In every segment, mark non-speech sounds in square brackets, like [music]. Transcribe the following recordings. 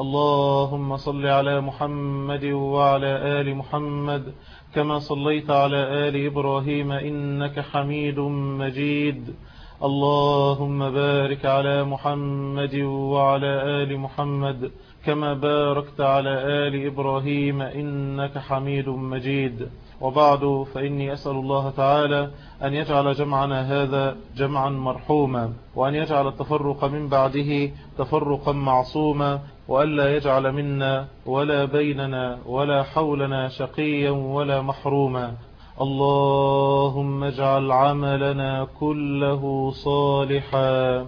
اللهم صل على محمد وعلى آل محمد كما صليت على آل إبراهيم إنك حميد مجيد. اللهم بارك على محمد وعلى آل محمد كما باركت على آل إبراهيم إنك حميد مجيد. وبعد فإني أسأل الله تعالى أن يجعل جمعنا هذا جمعا مرحوما وأن يجعل التفرق من بعده تفرقا معصوما وألا يجعل منا ولا بيننا ولا حولنا شقيا ولا محروما. اللهم اجعل عملنا كله صالحا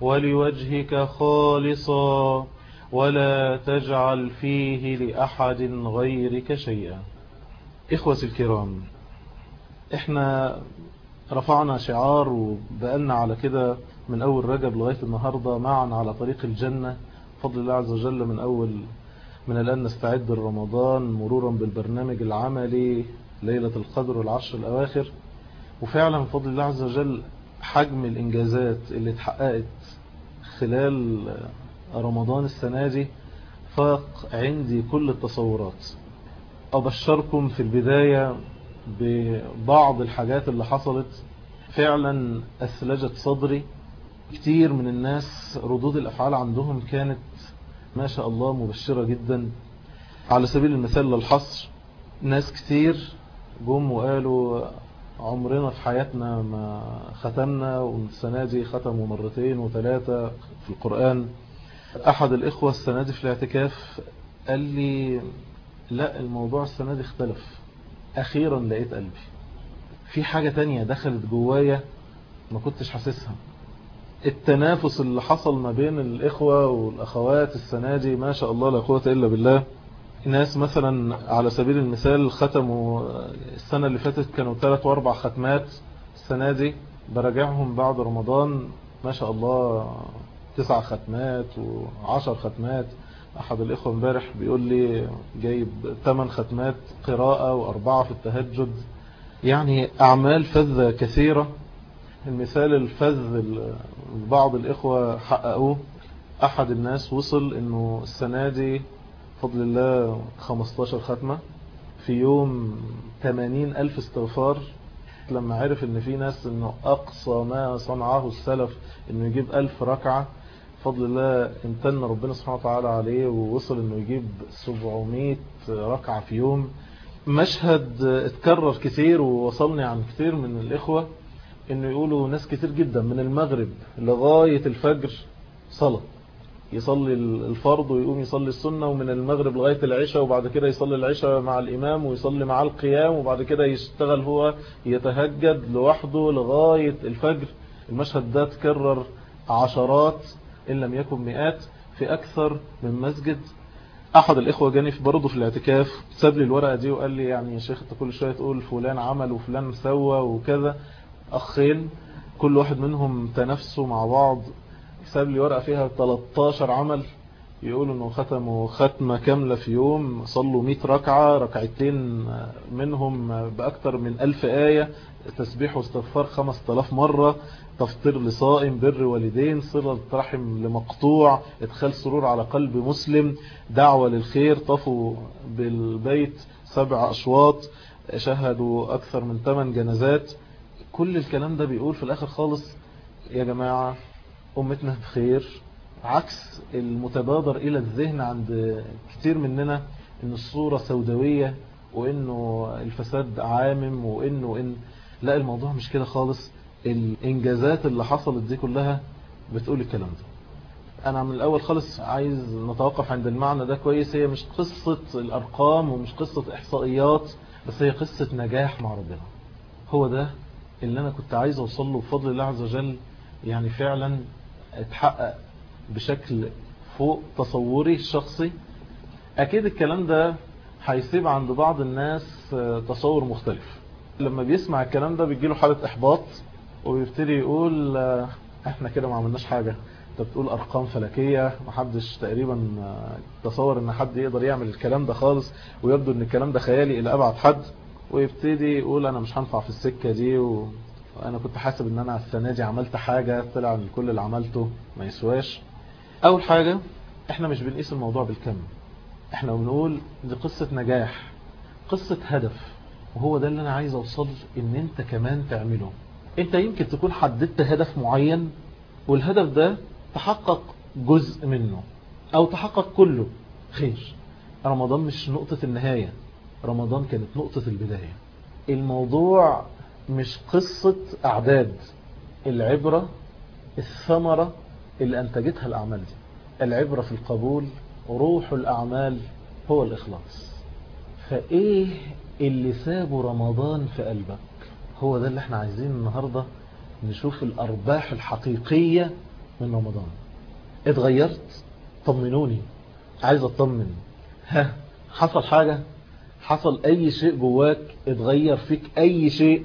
ولوجهك خالصا ولا تجعل فيه لأحد غيرك شيئا. إخوتي الكرام إحنا رفعنا شعار وبقالنا على كده من أول رجب لغاية النهاردة معا على طريق الجنة. فضل الله عز وجل من أول من الآن نستعد لرمضان مرورا بالبرنامج العملي ليلة القدر والعشر الأواخر. وفعلا فضل الله عز وجل حجم الإنجازات اللي اتحققت خلال رمضان السنة دي فاق عندي كل التصورات. أبشركم في البداية ببعض الحاجات اللي حصلت. فعلا أثلجت صدري. كتير من الناس ردود الأفعال عندهم كانت ما شاء الله مبشرة جدا. على سبيل المثال للحصر ناس كتير جم وقالوا عمرنا في حياتنا ما ختمنا والسنة دي ختموا مرتين وثلاثة في القرآن. أحد الإخوة السنة دي في الاعتكاف قال لي لا الموضوع السنة دي اختلف. أخيرا لقيت قلبي. في حاجة تانية دخلت جوايا ما كنتش حاسسها. التنافس اللي حصل ما بين الإخوة والأخوات السنة دي ما شاء الله لا قوة إلا بالله. ناس مثلا على سبيل المثال ختموا السنة اللي فاتت كانوا ثلاث وأربع ختمات السنة دي. براجعهم بعد رمضان ما شاء الله تسع ختمات وعشر ختمات. أحد الإخوة امبارح بيقول لي جايب ثمان ختمات قراءة وأربعة في التهجد. يعني أعمال فذة كثيرة. المثال الفذ بعض الإخوة حققوه. أحد الناس وصل أنه السنة دي فضل الله 15 ختمة. في يوم 80 ألف استغفار. لما عرف إن في ناس إنه أقصى ما صنعه السلف إنه يجيب ألف ركعة. فضل الله امتن ربنا سبحانه وتعالى عليه ووصل إنه يجيب 700 ركعة في يوم. مشهد اتكرر كتير ووصلني عن كتير من الإخوة إنه يقولوا ناس كتير جدا من المغرب لغاية الفجر صلاة. يصلي الفرض ويقوم يصلي السنة ومن المغرب لغاية العشاء وبعد كده يصلي العشاء مع الإمام ويصلي مع القيام وبعد كده يشتغل هو يتهجد لوحده لغاية الفجر. المشهد ده تكرر عشرات إن لم يكن مئات في أكثر من مسجد. أحد الإخوة جاني برضه في الاعتكاف ساب لي الورقة دي وقال لي يعني يا شيخ أنت كل شوية تقول فلان عمل وفلان سوى وكذا. أخين كل واحد منهم تنافسوا مع بعض. ساب لي ورقة فيها 13 عمل. يقولوا إنه ختموا ختمة كاملة في يوم صلوا 100 ركعة ركعتين منهم بأكثر من 1000 آية تسبيح واستغفار 5000 مرة تفطير لصائم بر والدين صلة رحم لمقطوع إدخال سرور على قلب مسلم دعوة للخير طفوا بالبيت سبع أشواط شهدوا أكثر من 8 جنازات. كل الكلام ده بيقول في الآخر خالص يا جماعة أمتنا بخير. عكس المتبادر إلى الذهن عند كتير مننا إن الصورة سوداوية وإنه الفساد عامم وإنه إن لا الموضوع مش كده خالص. الإنجازات اللي حصلت دي كلها بتقول الكلام ده. أنا من الأول خالص عايز نتوقف عند المعنى ده كويس. هي مش قصة الأرقام ومش قصة إحصائيات بس هي قصة نجاح مع ربنا. هو ده اللي أنا كنت عايز أوصله بفضل الله عز وجل. يعني فعلا اتحقق بشكل فوق تصوري الشخصي أكيد الكلام ده هيسيب عند بعض الناس تصور مختلف. لما بيسمع الكلام ده بيجيله حالة إحباط ويبتدي يقول آه، إحنا كده ما عملناش حاجة. أنت بتقول أرقام فلكية محدش تقريبا آه، تصور إن حد يقدر يعمل الكلام ده خالص ويبدو إن الكلام ده خيالي إلى أبعد حد ويبتدي يقول أنا مش هنفع في السكة دي و... وأنا كنت حاسب إن أنا السنة دي عملت حاجة طلع إن كل اللي عملته ما يسواش. أول حاجة إحنا مش بنقيس الموضوع بالكم. إحنا بنقول دي قصة نجاح قصة هدف وهو ده اللي أنا عايز أوصل إن أنت كمان تعمله. أنت يمكن تكون حددت هدف معين والهدف ده تحقق جزء منه أو تحقق كله. خير. رمضان مش نقطة النهاية رمضان كانت نقطة البداية. الموضوع مش قصة أعداد. العبرة الثمرة اللي أنتجتها الأعمال دي. العبرة في القبول روح الأعمال هو الإخلاص. فإيه اللي سابه رمضان في قلبك؟ هو ده اللي إحنا عايزين النهاردة نشوف الأرباح الحقيقية من رمضان. اتغيرت؟ طمنوني. عايز أطمن. ها حصل حاجة؟ حصل أي شيء جواك اتغير فيك أي شيء؟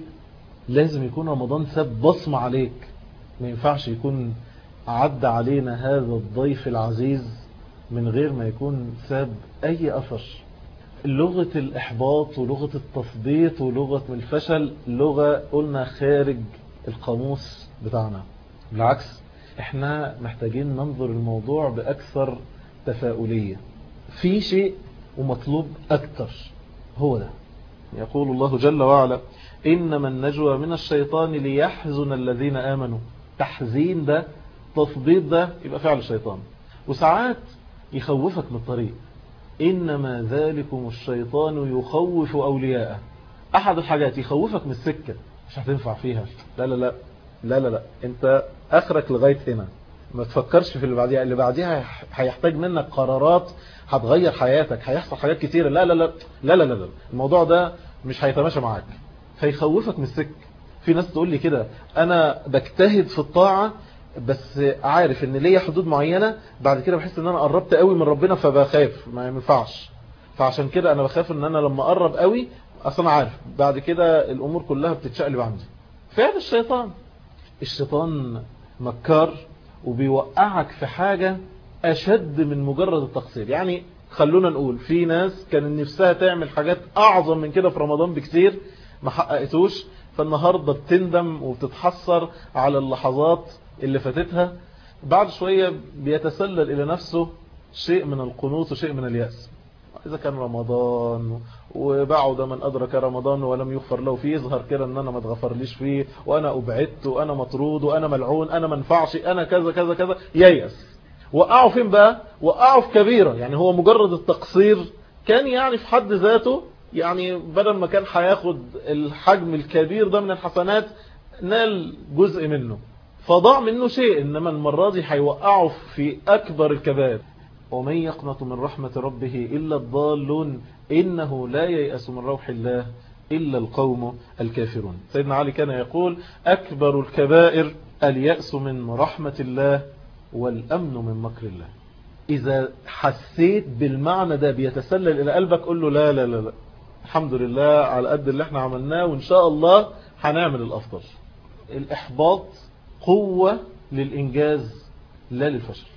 لازم يكون رمضان ساب بصمة عليك. ما ينفعش يكون عدى علينا هذا الضيف العزيز من غير ما يكون ساب أي اثر لغة الإحباط ولغة التثبيط ولغة الفشل لغة قلنا خارج القاموس بتاعنا. بالعكس إحنا محتاجين ننظر الموضوع بأكثر تفاؤلية. في شيء ومطلوب أكثر هو ده. يقول الله جل وعلا إنما النجوى من الشيطان ليحزن الذين آمنوا. تحزين ده تثبيط ده يبقى فعل الشيطان وساعات يخوفك من الطريق. إنما ذلكم الشيطان يخوف أولياءه. أحد الحاجات يخوفك من السكة. مش هتنفع فيها. لا لا لا. لا لا لا. أنت آخرك لغاية هنا. ما تفكرش في اللي بعديها. اللي بعديها هيحتاج منك قرارات. هتغير حياتك. هيحصل حاجات كتيرة. لا لا لا. لا لا لا, لا. الموضوع ده مش هيتماشى معاك. فيخوفك من السكة. في ناس تقول لي كده. أنا بجتهد في الطاعة بس عارف إن ليا حدود معينة بعد كده بحس إن أنا قربت قوي من ربنا فبخاف ما ينفعش. فعشان كده أنا بخاف إن أنا لما أقرب قوي أصلا عارف بعد كده الأمور كلها بتتشقلب عندي. فعل الشيطان. الشيطان مكار وبيوقعك في حاجة أشد من مجرد التقصير. يعني خلونا نقول في ناس كان نفسها تعمل حاجات أعظم من كده في رمضان بكتير ما حققتوش فالنهاردة بتندم وبتتحسر على اللحظات اللي فاتتها بعد شوية بيتسلل إلى نفسه شيء من القنوط وشيء من اليأس. إذا كان رمضان وبعد من أدرك رمضان ولم يغفر له فيه يظهر كده أن أنا ما اتغفرليش فيه وأنا أبعدت وأنا مطرود وأنا ملعون أنا منفعش أنا كذا كذا كذا ييأس. وقعوا فين بقى؟ وقعوا في كبيرة. يعني هو مجرد التقصير كان يعني في حد ذاته يعني بدل ما كان هياخد الحجم الكبير ده من الحسنات نال جزء منه. فضاع منه شيء إنما المرة دي هيوقعه في أكبر الكبائر. ومن يقنط من رحمة ربه إلا الضالون إنه لا ييأس من روح الله إلا القوم الكافرون. سيدنا علي كان يقول أكبر الكبائر اليأس من رحمة الله والأمن من مكر الله. إذا حسيت بالمعنى ده بيتسلل إلى قلبك قل له لا لا لا لا. الحمد لله على قد اللي إحنا عملناه وإن شاء الله هنعمل الأفضل. الإحباط قوة للإنجاز لا للفشل.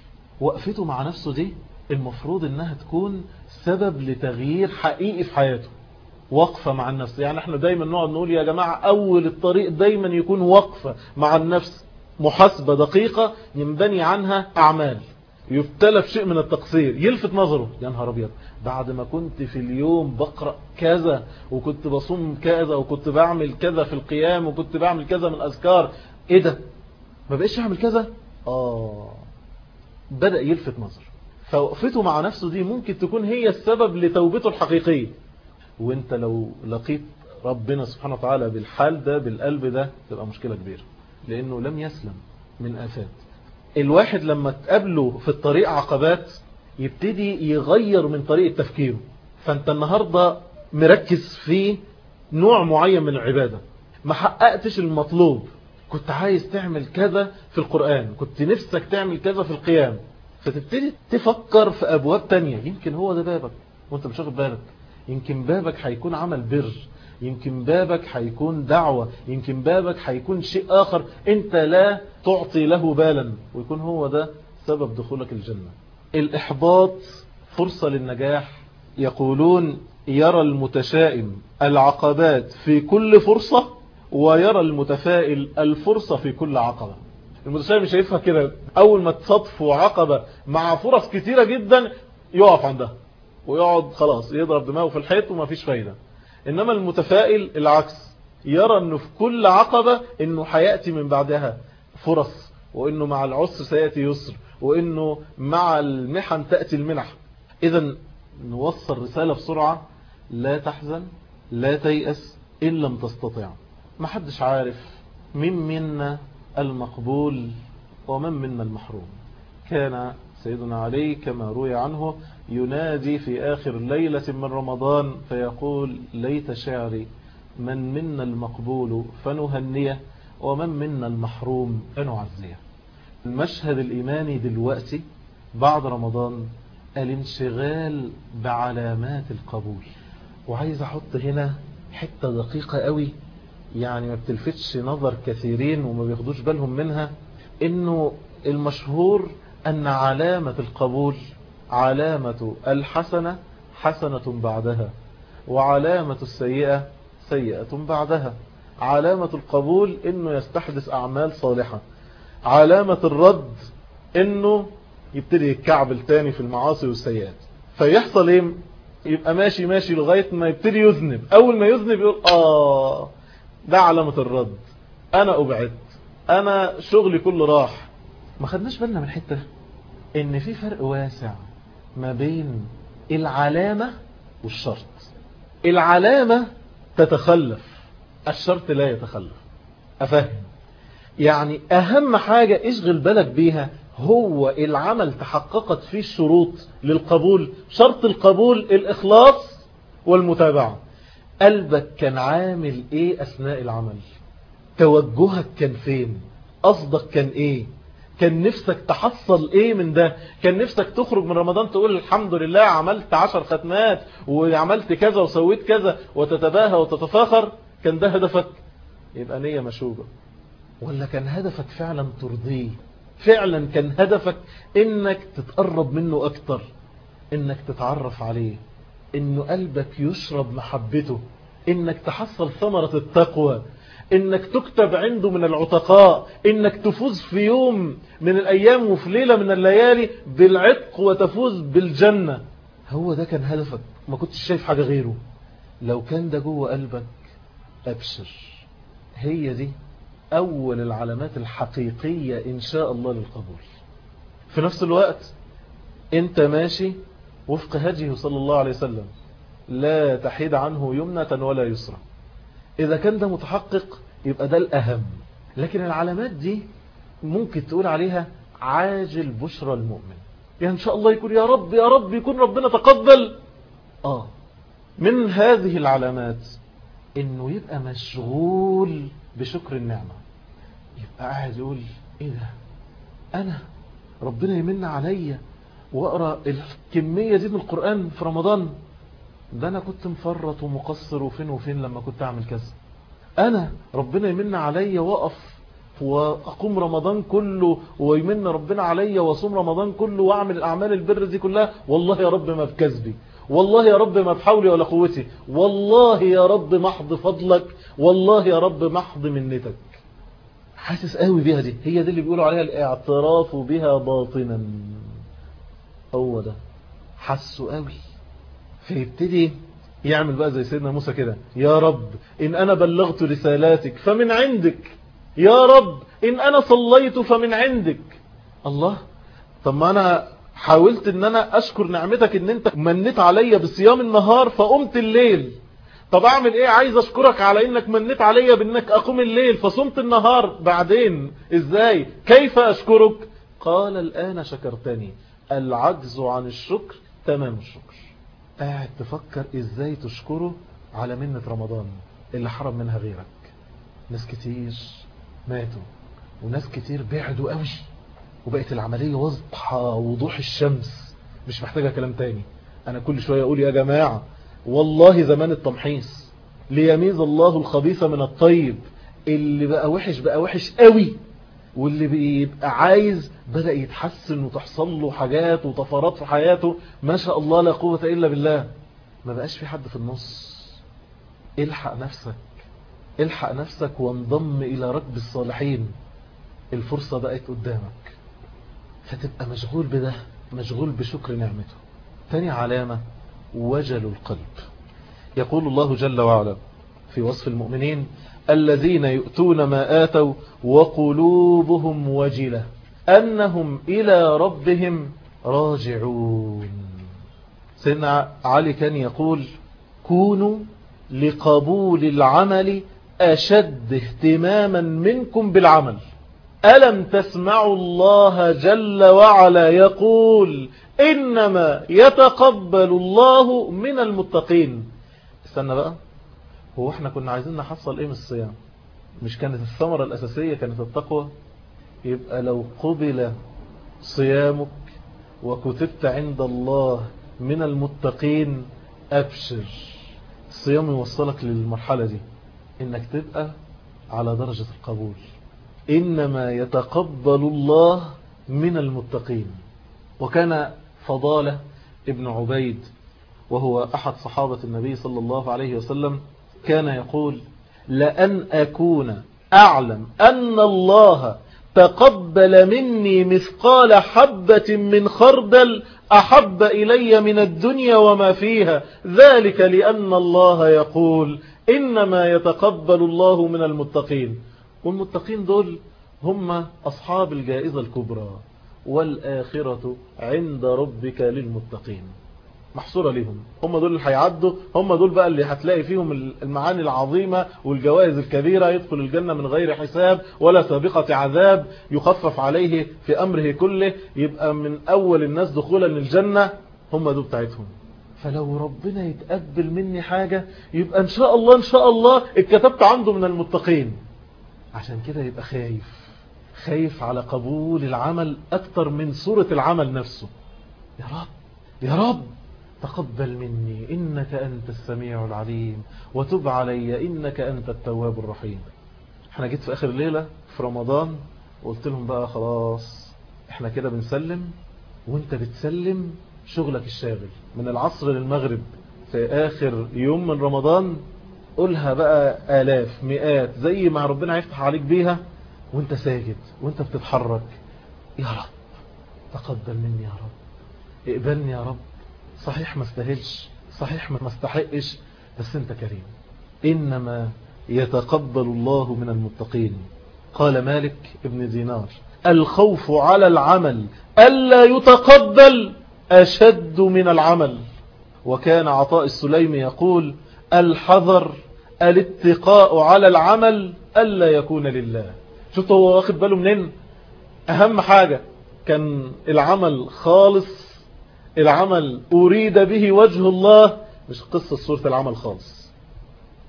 وقفته مع نفسه دي المفروض إنها تكون سبب لتغيير حقيقي في حياته. وقفة مع النفس. يعني إحنا دايما نقعد نقول يا جماعة أول الطريق دايما يكون وقفة مع النفس. محاسبة دقيقة ينبني عنها أعمال. يبتلى شيء من التقصير. يلفت نظره. يا نهار أبيض. بعد ما كنت في اليوم بقرأ كذا وكنت بصوم كذا وكنت بعمل كذا في القيام وكنت بعمل كذا من اذكار إيه ده؟ ما بقيش اعمل كذا؟ آه. بدأ يلفت نظر. فوقفته مع نفسه دي ممكن تكون هي السبب لتوبته الحقيقية. وانت لو لقيت ربنا سبحانه وتعالى بالحال ده بالقلب ده تبقى مشكلة كبيرة. لأنه لم يسلم من آفات. الواحد لما تقابله في الطريق عقبات يبتدي يغير من طريقة تفكيره. فأنت النهاردة مركز في نوع معين من العبادة. ما حققتش المطلوب. كنت عايز تعمل كذا في القرآن كنت نفسك تعمل كذا في القيام. فتبتدي تفكر في أبواب تانية. يمكن هو ده بابك وانت مش واخد بالك. يمكن بابك هيكون عمل بر يمكن بابك هيكون دعوة يمكن بابك هيكون شيء آخر انت لا تعطي له بالا. ويكون هو ده سبب دخولك الجنة. الإحباط فرصة للنجاح. يقولون يرى المتشائم العقبات في كل فرصة ويرى المتفائل الفرصة في كل عقبة. المتشائم شايفها كده. أول ما تصطفوا عقبة مع فرص كتيرة جدا يقف عندها. ويقعد خلاص يضرب دماغه في الحيط وما فيش فايدة. إنما المتفائل العكس. يرى أنه في كل عقبة أنه حياتي من بعدها فرص وأنه مع العسر سيأتي يسر وأنه مع المحن تأتي المنح. إذا نوصل رسالة بسرعة. لا تحزن لا تيأس إن لم تستطع. ما حدش عارف مين منا المقبول ومن منا المحروم. كان سيدنا علي كما روي عنه ينادي في آخر ليلة من رمضان فيقول ليت شعري من منا المقبول فنهنيه ومن منا المحروم فنعزيه. المشهد الإيماني دلوقتي بعد رمضان الانشغال بعلامات القبول. وعايز أحط هنا حتة دقيقة قوي يعني ما بتلفتش نظر كثيرين وما بياخدوش بالهم منها إنه المشهور أن علامة القبول علامة الحسنة حسنة بعدها وعلامة السيئة سيئة بعدها. علامة القبول إنه يستحدث أعمال صالحة. علامة الرد إنه يبتدي يتكعبل تاني في المعاصي والسيئات. فيحصل إيه؟ يبقى ماشي ماشي لغاية ما يبتدي يذنب. أول ما يذنب يقول آه ده علامة الرد. أنا ابعد أنا شغلي كله راح. ما خدناش بالنا من حتة إن في فرق واسع ما بين العلامة والشرط. العلامة تتخلف. الشرط لا يتخلف. أفهم؟ يعني أهم حاجة اشغل بالك بيها هو العمل تحققت فيه الشروط للقبول. شرط القبول الإخلاص والمتابعة. قلبك كان عامل إيه أثناء العمل؟ توجهك كان فين؟ قصدك كان إيه؟ كان نفسك تحصل إيه من ده؟ كان نفسك تخرج من رمضان تقول الحمد لله عملت عشر ختمات وعملت كذا وسويت كذا وتتباهى وتتفاخر. كان ده هدفك؟ يبقى نية مشوبة. ولا كان هدفك فعلا ترضيه؟ فعلا كان هدفك إنك تتقرب منه أكتر إنك تتعرف عليه. انه قلبك يشرب محبته إنك تحصل ثمرة التقوى إنك تكتب عنده من العتقاء إنك تفوز في يوم من الأيام وفي ليلة من الليالي بالعتق وتفوز بالجنة. هو ده كان هدفك ما كنتش شايف حاجة غيره. لو كان ده جوه قلبك أبشر. هي دي أول العلامات الحقيقية إن شاء الله للقبول. في نفس الوقت أنت ماشي وفق هديه صلى الله عليه وسلم لا تحيد عنه يمنة ولا يسرى إذا كان ده متحقق يبقى ده الأهم. لكن العلامات دي ممكن تقول عليها عاجل بشرى المؤمن. يعني إن شاء الله يكون يا رب يا رب يكون ربنا تقبل. آه. من هذه العلامات إنه يبقى مشغول بشكر النعمة. يبقى قاعد يقول إيه ده؟ أنا ربنا يمن عليا. وأقرأ الكمية دي من القرآن في رمضان. ده أنا كنت مفرط ومقصر وفين وفين لما كنت أعمل كذا. أنا ربنا يمن عليا وأقف وأقوم رمضان كله ويمن ربنا عليا وأصوم رمضان كله وأعمل الأعمال البر دي كلها. والله يا رب ما بكذبي. والله يا رب ما بحولي ولا قوتي. والله يا رب محض فضلك. والله يا رب محض منتك. حاسس قوي بيها دي. هي دي اللي بيقولوا عليها الاعتراف بها باطنا. هو ده. حسه قوي. فيبتدي يعمل بقى زي سيدنا موسى كده. يا رب إن أنا بلغت رسالاتك فمن عندك. يا رب إن أنا صليت فمن عندك. الله طب ما أنا حاولت إن أنا أشكر نعمتك إن أنت منيت عليا بصيام النهار فقمت الليل. طب أعمل إيه؟ عايز أشكرك على إنك منيت عليا بإنك أقوم الليل فصمت النهار بعدين. إزاي؟ كيف أشكرك؟ قال الآن شكرتني. العجز عن الشكر تمام الشكر. قاعد تفكر إزاي تشكره على منة رمضان اللي حرم منها غيرك. ناس كتير ماتوا وناس كتير بعدوا قوي وبقت العملية واضحة وضوح الشمس. مش محتاجة كلام تاني. أنا كل شوية أقول يا جماعة والله زمان التمحيص ليميز الله الخبيث من الطيب. اللي بقى وحش بقى وحش قوي. واللي بيبقى عايز بدأ يتحسن وتحصل له حاجات وطفرات في حياته ما شاء الله لا قوة إلا بالله. ما بقاش في حد في النص. الحق نفسك. الحق نفسك وانضم إلى ركب الصالحين. الفرصة بقت قدامك. فتبقى مشغول بده مشغول بشكر نعمته. تاني علامة وجل القلب. يقول الله جل وعلا في وصف المؤمنين الذين يؤتون ما آتوا وقلوبهم وجلة أنهم إلى ربهم راجعون. سيدنا علي كان يقول كونوا لقبول العمل أشد اهتماما منكم بالعمل. ألم تسمعوا الله جل وعلا يقول إنما يتقبل الله من المتقين. استنى بقى. هو إحنا كنا عايزين نحصل إيه من الصيام؟ مش كانت الثمرة الأساسية كانت التقوى؟ يبقى لو قبل صيامك وكتبت عند الله من المتقين أبشر. الصيام يوصلك للمرحلة دي إنك تبقى على درجة القبول. إنما يتقبل الله من المتقين. وكان فضالة ابن عبيد وهو أحد صحابة النبي صلى الله عليه وسلم كان يقول لأن أكون أعلم أن الله تقبل مني مثقال حبة من خردل أحب إلي من الدنيا وما فيها. ذلك لأن الله يقول إنما يتقبل الله من المتقين. والمتقين دول هم أصحاب الجائزة الكبرى والآخرة عند ربك للمتقين. محصورة ليهم. هم دول اللي هيعدوا هم دول بقى اللي هتلاقي فيهم المعاني العظيمة والجوائز الكبيرة يدخل الجنة من غير حساب ولا سابقة عذاب يخفف عليه في أمره كله يبقى من أول الناس دخولا للجنة هم دول بتاعتهم. فلو ربنا يتقبل مني حاجة يبقى إن شاء الله إن شاء الله اتكتبت عنده من المتقين. عشان كده يبقى خايف. خايف على قبول العمل أكتر من صورة العمل نفسه. يا رب يا رب. تقبل مني إنك أنت السميع العليم. وتب علي إنك أنت التواب الرحيم. إحنا جيت في آخر ليلة في رمضان وقلت لهم بقى خلاص إحنا كده بنسلم وأنت بتسلم شغلك الشاغل. من العصر للمغرب في آخر يوم من رمضان قولها بقى آلاف مئات زي ما ربنا هيفتح عليك بيها وأنت ساجد وأنت بتتحرك. يا رب تقبل مني يا رب. اقبلني يا رب. صحيح ما استاهلش صحيح ما استحقش بس انت كريم. إنما يتقبل الله من المتقين. قال مالك ابن دينار الخوف على العمل ألا يتقبل أشد من العمل. وكان عطاء السليم يقول الحذر الاتقاء على العمل ألا يكون لله. شفت هو واخد باله منين؟ أهم حاجة كان العمل خالص العمل أريد به وجه الله. مش قصة صورة العمل خالص.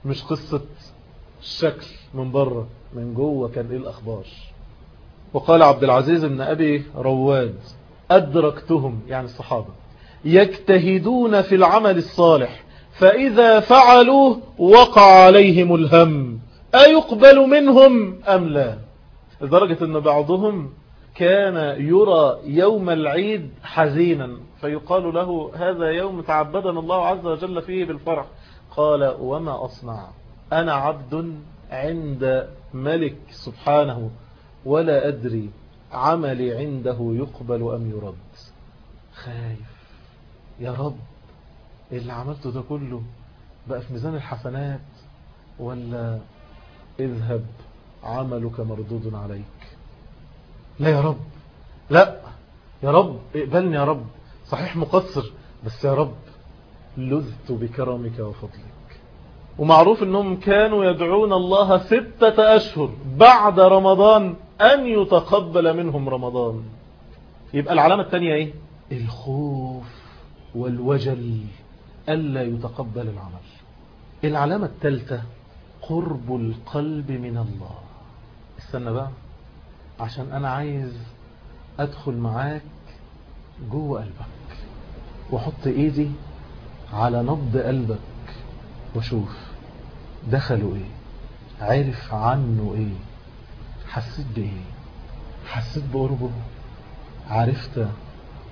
مش قصة الشكل من بره من جوه كان إيه الأخبار؟ وقال عبد العزيز بن أبي رواد أدركتهم يعني الصحابة يجتهدون في العمل الصالح فإذا فعلوه وقع عليهم الهم أيقبل منهم أم لا؟ لدرجة أن بعضهم كان يرى يوم العيد حزينا فيقال له هذا يوم تعبدنا الله عز وجل فيه بالفرح. قال وما أصنع؟ أنا عبد عند ملك سبحانه ولا أدري عملي عنده يقبل أم يرد. خايف. يا رب اللي عملته ده كله بقى في ميزان الحسنات ولا اذهب عملك مردود عليك؟ لا يا رب. لا. يا رب اقبلني يا رب. صحيح مقصر بس يا رب لذت بكرمك وفضلك. ومعروف إنهم كانوا يدعون الله ستة أشهر بعد رمضان أن يتقبل منهم رمضان. يبقى العلامة الثانية إيه؟ الخوف والوجل ألا يتقبل العمل. العلامة الثالثة قرب القلب من الله. استنى بقى. عشان أنا عايز أدخل معاك جوه قلبك وحط إيدي على نبض قلبك وشوف دخلوا إيه عرف عنه إيه حسيت بإيه حسيت بقربه عرفت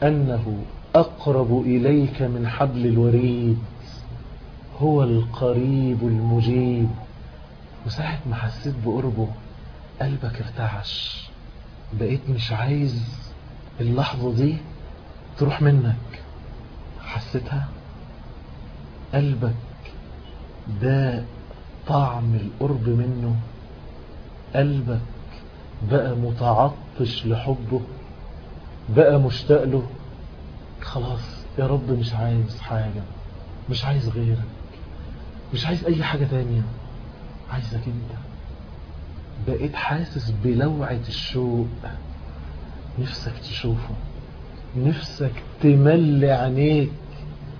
أنه أقرب إليك من حبل الوريد هو القريب المجيب. وساعة ما حسيت بقربه قلبك ارتعش. بقيت مش عايز اللحظة دي تروح منك. حسيتها قلبك ده طعم القرب منه. قلبك بقى متعطش لحبه بقى مشتاق له. خلاص يا رب مش عايز حاجة مش عايز غيرك مش عايز أي حاجة تانية. عايزك أنت. بقيت حاسس بلوعة الشوق. نفسك تشوفه. نفسك تملي عينيك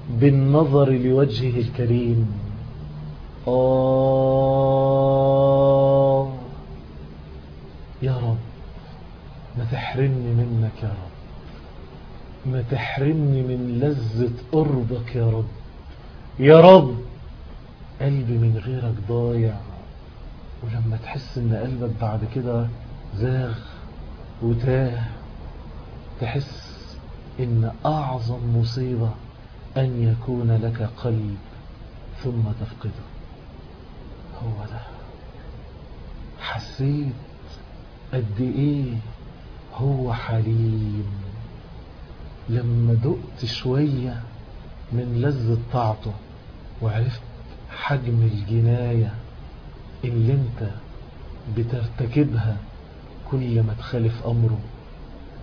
بالنظر لوجهه الكريم. آه. يا رب ما تحرمني منك يا رب. ما تحرمني من لذة قربك يا رب. يا رب قلبي من غيرك ضايع. ولما تحس إن قلبك بعد كده زاغ وتاه تحس إن أعظم مصيبة أن يكون لك قلب ثم تفقده. هو ده. حسيت قد إيه هو حليم. لما دقت شوية من لذة طاعته وعرفت حجم الجناية اللي انت بترتكبها كل ما تخالف أمره.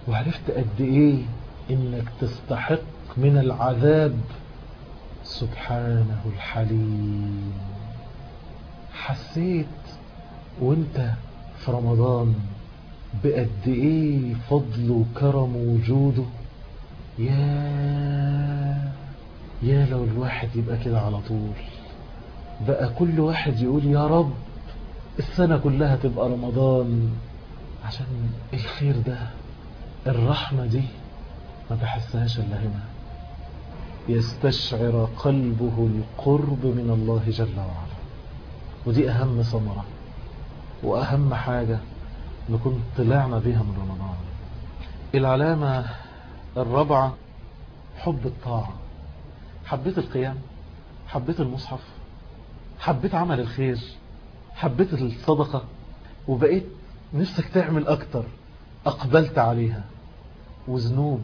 وعرفت قد إيه إنك تستحق من العذاب؟ سبحانه الحليم. حسيت وأنت في رمضان بقد إيه فضل وكرم وجوده؟ يا يا لو الواحد يبقى كده على طول. بقى كل واحد يقول يا رب السنة كلها تبقى رمضان عشان الخير ده الرحمة دي ما بحسهاش إلا هنا. يستشعر قلبه القرب من الله جل وعلا. ودي أهم ثمرة. وأهم حاجة نكون طلعنا بيها من رمضان. العلامة الرابعة حب الطاعة. حبيت القيام حبيت المصحف حبيت عمل الخير. حبيت الصدقة وبقيت نفسك تعمل أكتر أقبلت عليها. وذنوب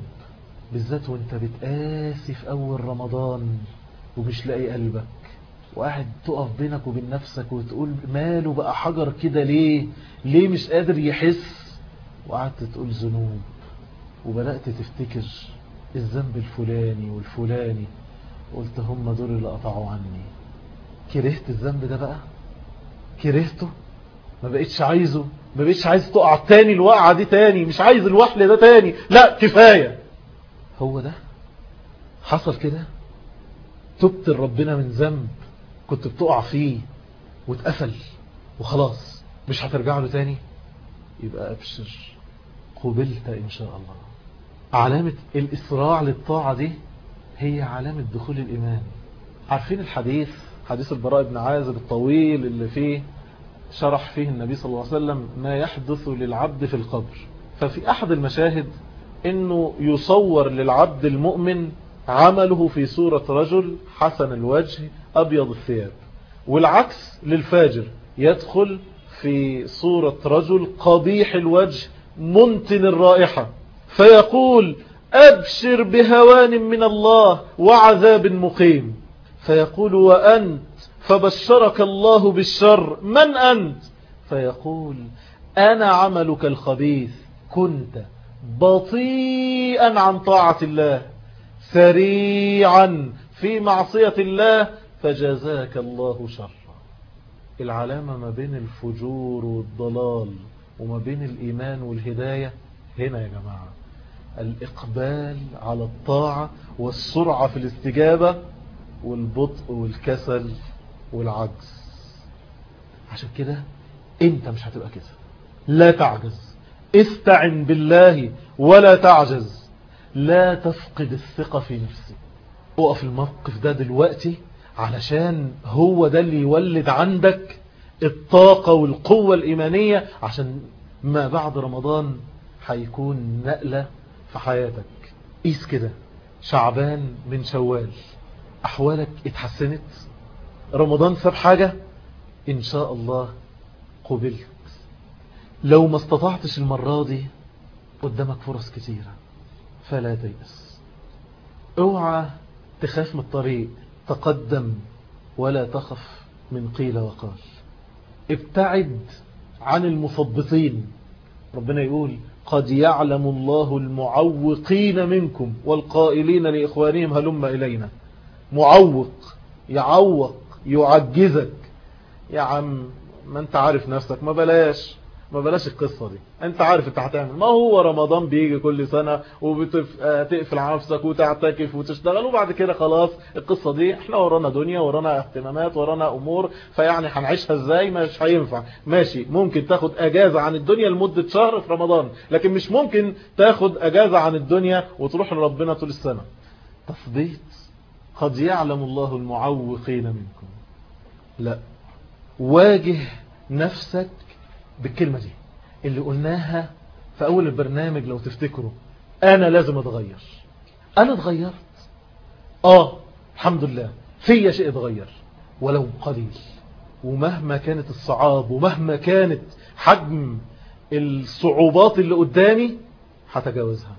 بالذات وانت بتقاسي في أول رمضان ومش لاقي قلبك. وقاعد تقف بينك وبين نفسك وتقول ماله بقى حجر كده ليه؟ ليه مش قادر يحس؟ وقعدت تقول ذنوب. وبدأت تفتكر الذنب الفلاني والفلاني. قلت هم دول اللي قطعوا عني. كرهت الذنب ده بقى؟ كرهته ما بقيتش عايزه؟ ما بقيتش عايز تقع تاني الوقعة دي تاني مش عايز الوحل ده تاني. لا كفاية. هو ده؟ حصل كده؟ تبت لربنا من ذنب كنت بتقع فيه واتقفل وخلاص مش هترجع له تاني؟ يبقى أبشر قبلت إن شاء الله. علامة الإسراع للطاعة دي هي علامة دخول الإيمان. عارفين الحديث؟ حديث البراء بن عازب الطويل اللي فيه شرح فيه النبي صلى الله عليه وسلم ما يحدث للعبد في القبر. ففي أحد المشاهد أنه يصور للعبد المؤمن عمله في صورة رجل حسن الوجه أبيض الثياب والعكس للفاجر يدخل في صورة رجل قبيح الوجه منتن الرائحة فيقول أبشر بهوان من الله وعذاب مقيم. فيقول وأنت فبشرك الله بالشر. من أنت؟ فيقول أنا عملك الخبيث. كنت بطيئا عن طاعة الله سريعا في معصية الله فجزاك الله شرا. العلامة ما بين الفجور والضلال وما بين الإيمان والهداية هنا يا جماعة. الإقبال على الطاعة والسرعة في الاستجابة والبطء والكسل والعجز. عشان كده انت مش هتبقى كده لا تعجز. استعن بالله ولا تعجز. لا تفقد الثقة في نفسك. اقف الموقف ده دلوقتي علشان هو ده اللي يولد عندك الطاقة والقوة الإيمانية عشان ما بعد رمضان هيكون نقلة في حياتك. قيس كده. شعبان من شوال. أحوالك اتحسنت؟ رمضان ساب حاجة؟ إن شاء الله قبلت. لو ما استطعتش المرة دي قدامك فرص كثيرة فلا تيأس. اوعى تخاف من الطريق تقدم ولا تخف من قيل وقال. ابتعد عن المثبطين ربنا يقول قد يعلم الله المعوقين منكم والقائلين لإخوانهم هلم إلينا. معوق يعوق يعجزك. يا عم ما انت عارف نفسك ما بلاش ما بلاش القصة دي. انت عارف انت هتعمل. ما هو رمضان بيجي كل سنة وبتقفل على نفسك وتعتكف وتشتغل وبعد كده خلاص القصة دي إحنا ورانا دنيا ورانا اهتمامات ورانا أمور فيعني هنعيشها إزاي؟ مش هينفع. ماشي ممكن تاخد أجازة عن الدنيا لمدة شهر في رمضان لكن مش ممكن تاخد أجازة عن الدنيا وتروح لربنا طول السنة. تثبيت. قد يعلم الله المعوقين منكم. لا. واجه نفسك بالكلمة دي. اللي قلناها في أول البرنامج لو تفتكروا. أنا لازم أتغير. أنا اتغيرت. آه الحمد لله. في شيء اتغير. ولو قليل. ومهما كانت الصعاب ومهما كانت حجم الصعوبات اللي قدامي هتجاوزها.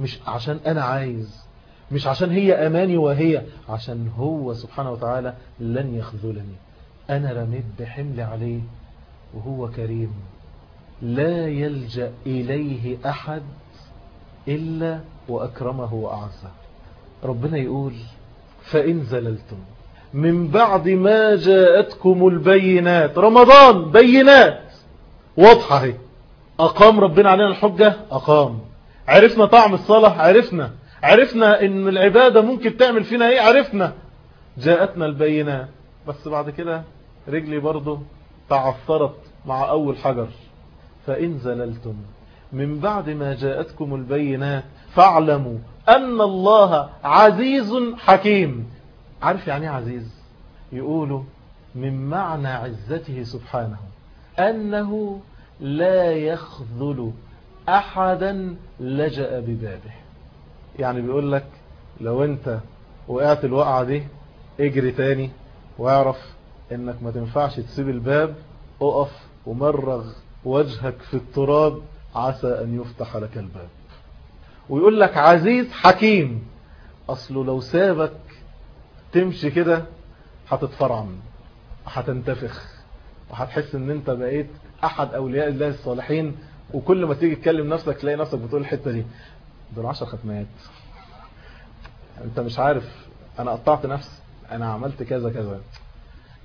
مش عشان أنا عايز مش عشان هي أماني وهي عشان هو سبحانه وتعالى لن يخذلني. أنا رميت بحمل عليه وهو كريم. لا يلجأ إليه أحد إلا وأكرمه وأعزه. ربنا يقول فإن زللتم. من بعد ما جاءتكم البينات رمضان بينات. واضحة هي أقام ربنا علينا الحجة؟ أقام. عرفنا طعم الصلاة؟ عرفنا. عرفنا إن العبادة ممكن تعمل فينا إيه؟ عرفنا. جاءتنا البينات بس بعد كده رجلي برضو تعثرت مع أول حجر. فإن زللتم. من بعد ما جاءتكم البينات فاعلموا أن الله عزيز حكيم. عارف يعني عزيز؟ يقولوا من معنى عزته سبحانه أنه لا يخذل أحدا لجأ ببابه. يعني بيقول لك لو انت وقعت الوقعة دي اجري تاني واعرف انك ما تنفعش تسيب الباب اقف ومرغ وجهك في التراب عسى ان يفتح لك الباب. ويقول لك عزيز حكيم اصله لو سابك تمشي كده هتتفرعن هتنتفخ وهتحس ان انت بقيت احد اولياء الله الصالحين. وكل ما تيجي تكلم نفسك تلاقي نفسك بتقول الحتة دي. دول عشر ختمات. انت مش عارف أنا قطعت نفسي أنا عملت كذا كذا.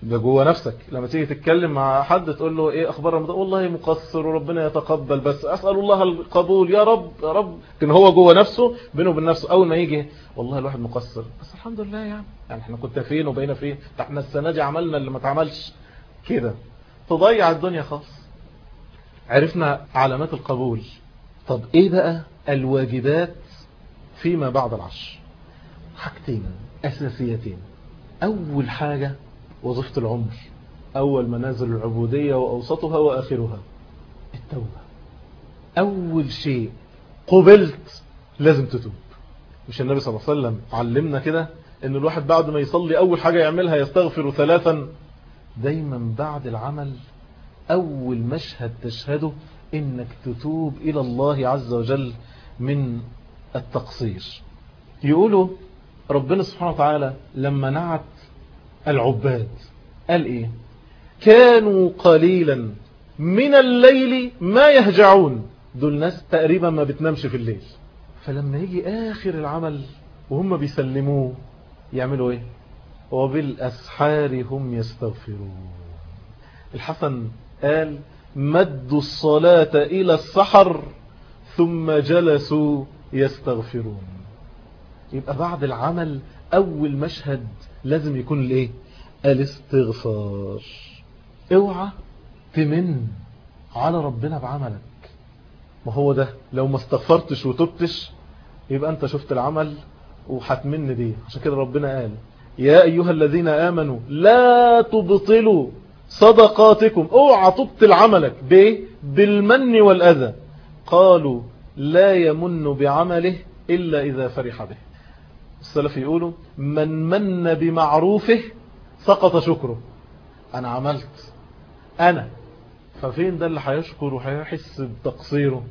ده جوه نفسك. لما تيجي تتكلم مع حد تقول له إيه أخبار رمضان؟ والله مقصر وربنا يتقبل بس أسأل الله القبول. يا رب يا رب. لكن هو جوه نفسه بينه وبين نفسه. أول ما يجي والله الواحد مقصر. بس الحمد لله يعني يعني إحنا كنت فين وبقينا فين؟ ده إحنا السنة دي عملنا اللي ما اتعملش. كده. تضيع الدنيا خالص. عرفنا علامات القبول. طب إيه بقى؟ الواجبات فيما بعد العشر. حاجتين أساسيتين. أول حاجة وظيفة العمر أول منازل العبودية وأوسطها وآخرها التوبة. أول شيء قبلت لازم تتوب. مش النبي صلى الله عليه وسلم علمنا كده إن الواحد بعد ما يصلي أول حاجة يعملها يستغفر ثلاثا. دايما بعد العمل أول مشهد تشهده إنك تتوب إلى الله عز وجل من التقصير. يقولوا ربنا سبحانه وتعالى لما نعت العباد قال إيه؟ كانوا قليلا من الليل ما يهجعون. دول ناس تقريبا ما بتنامش في الليل. فلما يجي آخر العمل وهم بيسلموه يعملوا إيه؟ وبالأسحار هم يستغفرون. الحسن قال مدوا الصلاة إلى السحر. ثم جلسوا يستغفرون. يبقى بعد العمل أول مشهد لازم يكون الإيه؟ الاستغفار. اوعى تمن على ربنا بعملك. ما هو ده؟ لو ما استغفرتش وتبتش يبقى أنت شفت العمل وهتمن بيه. عشان كده ربنا قال يا أيها الذين آمنوا لا تبطلوا صدقاتكم. اوعى تبطل عملك. بإيه؟ بالمن والأذى. قالوا لا يمن بعمله إلا إذا فرح به. السلف يقولوا من من بمعروفه سقط شكره. أنا عملت. أنا. ففين ده اللي هيشكر وهيحس بتقصيره؟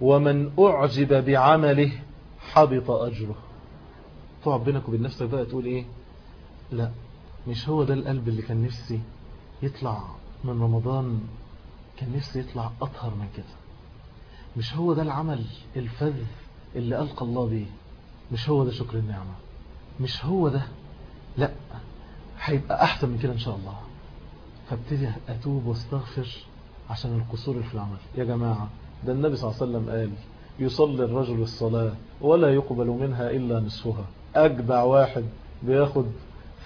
ومن أعجب بعمله حبط أجره. تقعد بينك وبين نفسك بقى تقول إيه؟ لا مش هو ده القلب اللي كان نفسي يطلع من رمضان كان نفسي يطلع أطهر من كده. مش هو ده العمل الفذ اللي ألقى الله به؟ مش هو ده شكر النعمة؟ مش هو ده؟ لا هيبقى أحسن من كده إن شاء الله. فابتدي أتوب واستغفر عشان القصور في العمل. يا جماعة ده النبي صلى الله عليه وسلم قال يصلي الرجل الصلاة ولا يقبل منها إلا نصفها. أجدع واحد بياخد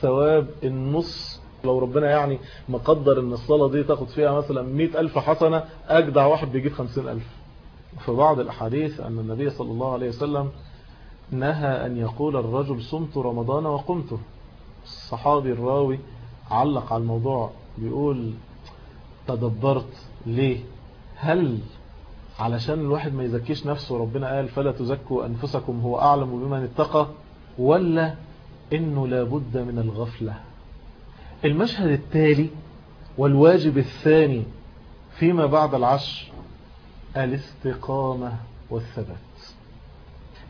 ثواب النص. لو ربنا يعني مقدر إن الصلاة دي تاخد فيها مثلا مئة ألف حسنة أجدع واحد بيجيب خمسين ألف. في بعض الأحاديث أن النبي صلى الله عليه وسلم نهى أن يقول الرجل صمت رمضان وقمته الصحابي الراوي علق على الموضوع بيقول تدبرت ليه؟ هل علشان الواحد ما يزكيش نفسه ربنا قال فلا تزكوا أنفسكم هو أعلم بمن اتقى ولا إنه لابد من الغفلة؟ المشهد التالي والواجب الثاني فيما بعد العشر الاستقامة والثبات.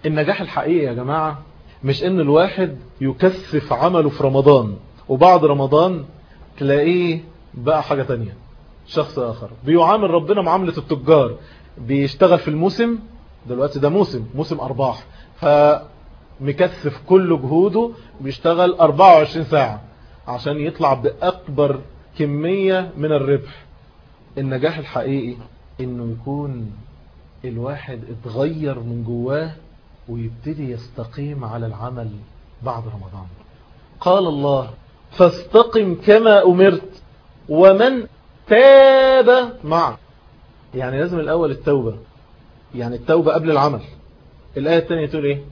النجاح الحقيقي يا جماعة مش إن الواحد يكثف عمله في رمضان وبعد رمضان تلاقيه بقى حاجة تانية شخص آخر. بيعامل ربنا معاملة التجار بيشتغل في الموسم دلوقتي ده موسم موسم أرباح. فمكثف كل جهوده بيشتغل 24 ساعة عشان يطلع بأكبر كمية من الربح. النجاح الحقيقي انه يكون الواحد اتغير من جواه ويبتدي يستقيم على العمل بعد رمضان. قال الله فاستقم كما أمرت ومن تاب معك. يعني لازم الأول التوبة يعني التوبة قبل العمل. الآية الثانية تقول إيه؟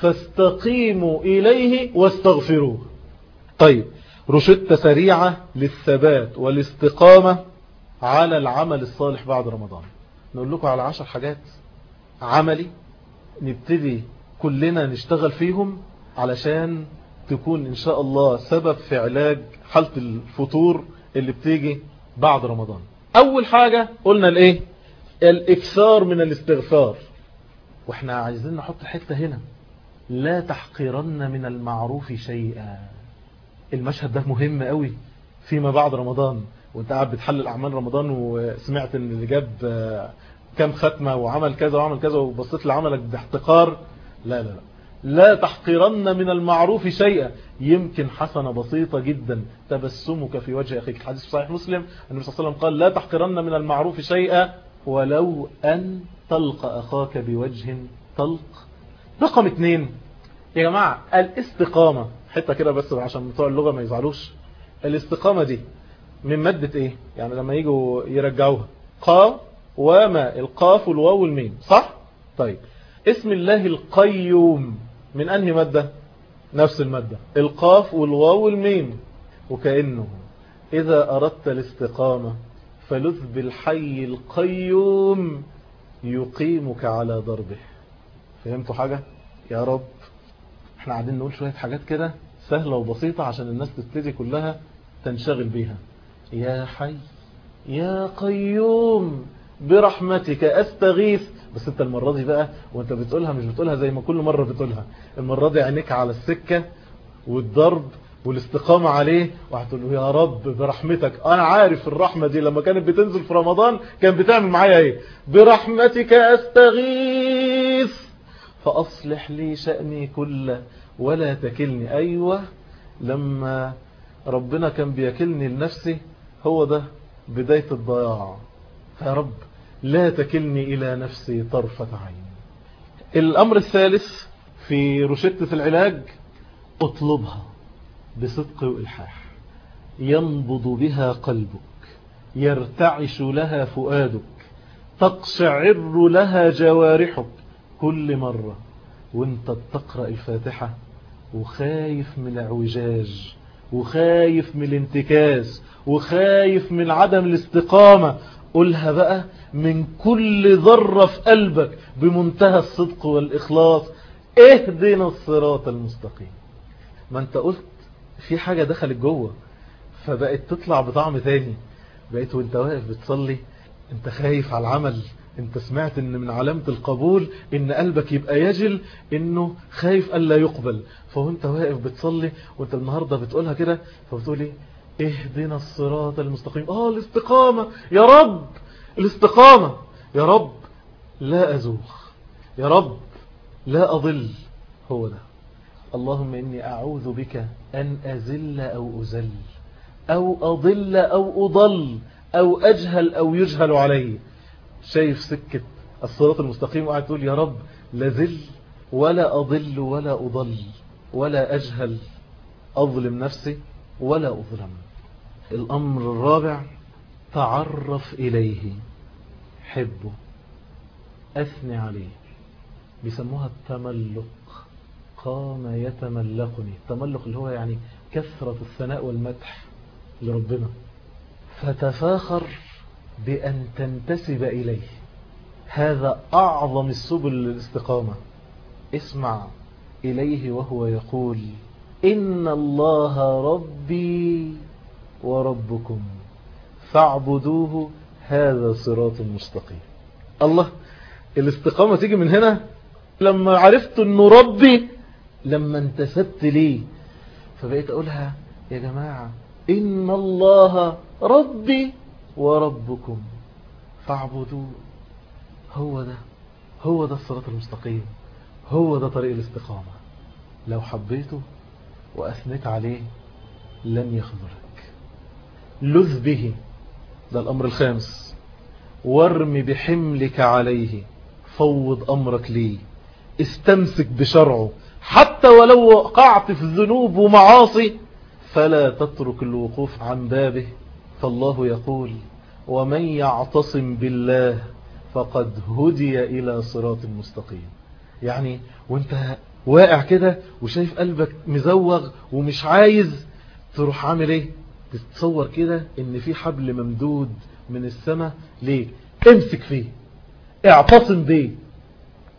فاستقيموا إليه واستغفروه. طيب رشدة سريعة للثبات والاستقامة على العمل الصالح بعد رمضان. نقول لكم على عشر حاجات عملي نبتدي كلنا نشتغل فيهم علشان تكون إن شاء الله سبب في علاج حالة الفطور اللي بتيجي بعد رمضان. أول حاجة قلنا الإيه؟ الإكثار من الاستغفار. وإحنا عايزين نحط حتة هنا. لا تحقرن من المعروف شيئا. المشهد ده مهم قوي فيما بعد رمضان. وانت قاعد بتحلل أعمال رمضان وسمعت إن اللي جاب كام ختمة وعمل كذا وعمل كذا وبصيت لعملك باحتقار. لا لا لا. لا تحقرن من المعروف شيئا. يمكن حسنة بسيطة جدا. تبسمك في وجه أخيك. الحديث في صحيح مسلم النبي صلى الله عليه وسلم قال لا تحقرن من المعروف شيئا ولو أن تلقى أخاك بوجه طلق رقم اتنين. يا جماعة الاستقامة. حتى كده بس عشان بتوع اللغة ما يزعلوش. الاستقامة دي من مادة إيه؟ يعني لما يجوا يرجعوها. قا وما القاف والواو والميم صح؟ طيب. اسم الله القيوم من أنهي مادة؟ نفس المادة. القاف والواو والميم. وكأنه إذا أردت الاستقامة فلذ بالحي القيوم يقيمك على ضربه فهمتوا حاجة؟ يا رب. إحنا قاعدين نقول شوية حاجات كده سهلة وبسيطة عشان الناس تبتدي كلها تنشغل بيها. يا حي يا قيوم برحمتك أستغيث. بس أنت المرة دي بقى وأنت بتقولها مش بتقولها زي ما كل مرة بتقولها. المرة دي عينيك على السكة والضرب والاستقامة عليه وهتقول له يا رب برحمتك. أنا عارف الرحمة دي لما كانت بتنزل في رمضان كان بتعمل معايا إيه؟ برحمتك أستغيث. فأصلح لي شأني كله ولا تكلني. أيوه لما ربنا كان بيكلني لنفسي هو ده بداية الضياع. يا رب لا تكلني إلى نفسي طرفة عين. الأمر الثالث في رشدة العلاج اطلبها بصدق وإلحاح. ينبض بها قلبك يرتعش لها فؤادك تقشعر لها جوارحك كل مرة. وانت بتقرأ الفاتحة وخايف من الاعوجاج وخايف من الانتكاس وخايف من عدم الاستقامة. قولها بقى من كل ذرة في قلبك بمنتهى الصدق والإخلاص. اهدنا الصراط المستقيم. ما انت قلت في حاجة دخلت جوه فبقت تطلع بطعم تاني. بقيت وانت واقف بتصلي انت خايف على العمل. انت سمعت ان من علامة القبول ان قلبك يبقى يجل انه خايف ألا يقبل. فوانت واقف بتصلي وانت النهاردة بتقولها كده فبتقولي اهدنا الصراط المستقيم. آه الاستقامة. يا رب الاستقامة. يا رب لا أزوغ. يا رب لا أضل. هو ده. اللهم إني أعوذ بك أن أزل أو أزل أو أضل أو أضل أو أجهل أو يجهل علي. شايف سكة الصراط المستقيم وقاعد تقول يا رب لا زل ولا أضل ولا أضل ولا أجهل أظلم نفسي ولا أظلم. الأمر الرابع تعرف إليه حبه أثني عليه. بيسموها التملق قام يتملقني. التملق اللي هو يعني كثرة الثناء والمدح لربنا. فتفاخر بأن تنتسب إليه. هذا أعظم السبل للاستقامة. اسمع إليه وهو يقول إن الله ربي وربكم فاعبدوه هذا صراط مستقيم. الله الاستقامة تيجي من هنا؟ لما عرفت أنه ربي لما انتسبت ليه. فبقيت أقولها يا جماعة إن الله ربي وربكم فاعبدوه. هو ده هو ده الصراط المستقيم. هو ده طريق الاستقامة. لو حبيته وأثنت عليه لن يخذلك لذ به. ده الأمر الخامس. وارم بحملك عليه. فوض أمرك ليه استمسك بشرعه. حتى ولو وقعت في الذنوب ومعاصي فلا تترك الوقوف عن بابه. فالله يقول ومن يعتصم بالله فقد هدي إلى صراط مستقيم. يعني وانت واقع كده وشايف قلبك مزوغ ومش عايز تروح عامل إيه؟ تتصور كده إن في حبل ممدود من السماء. ليه؟ امسك فيه. اعتصم بيه.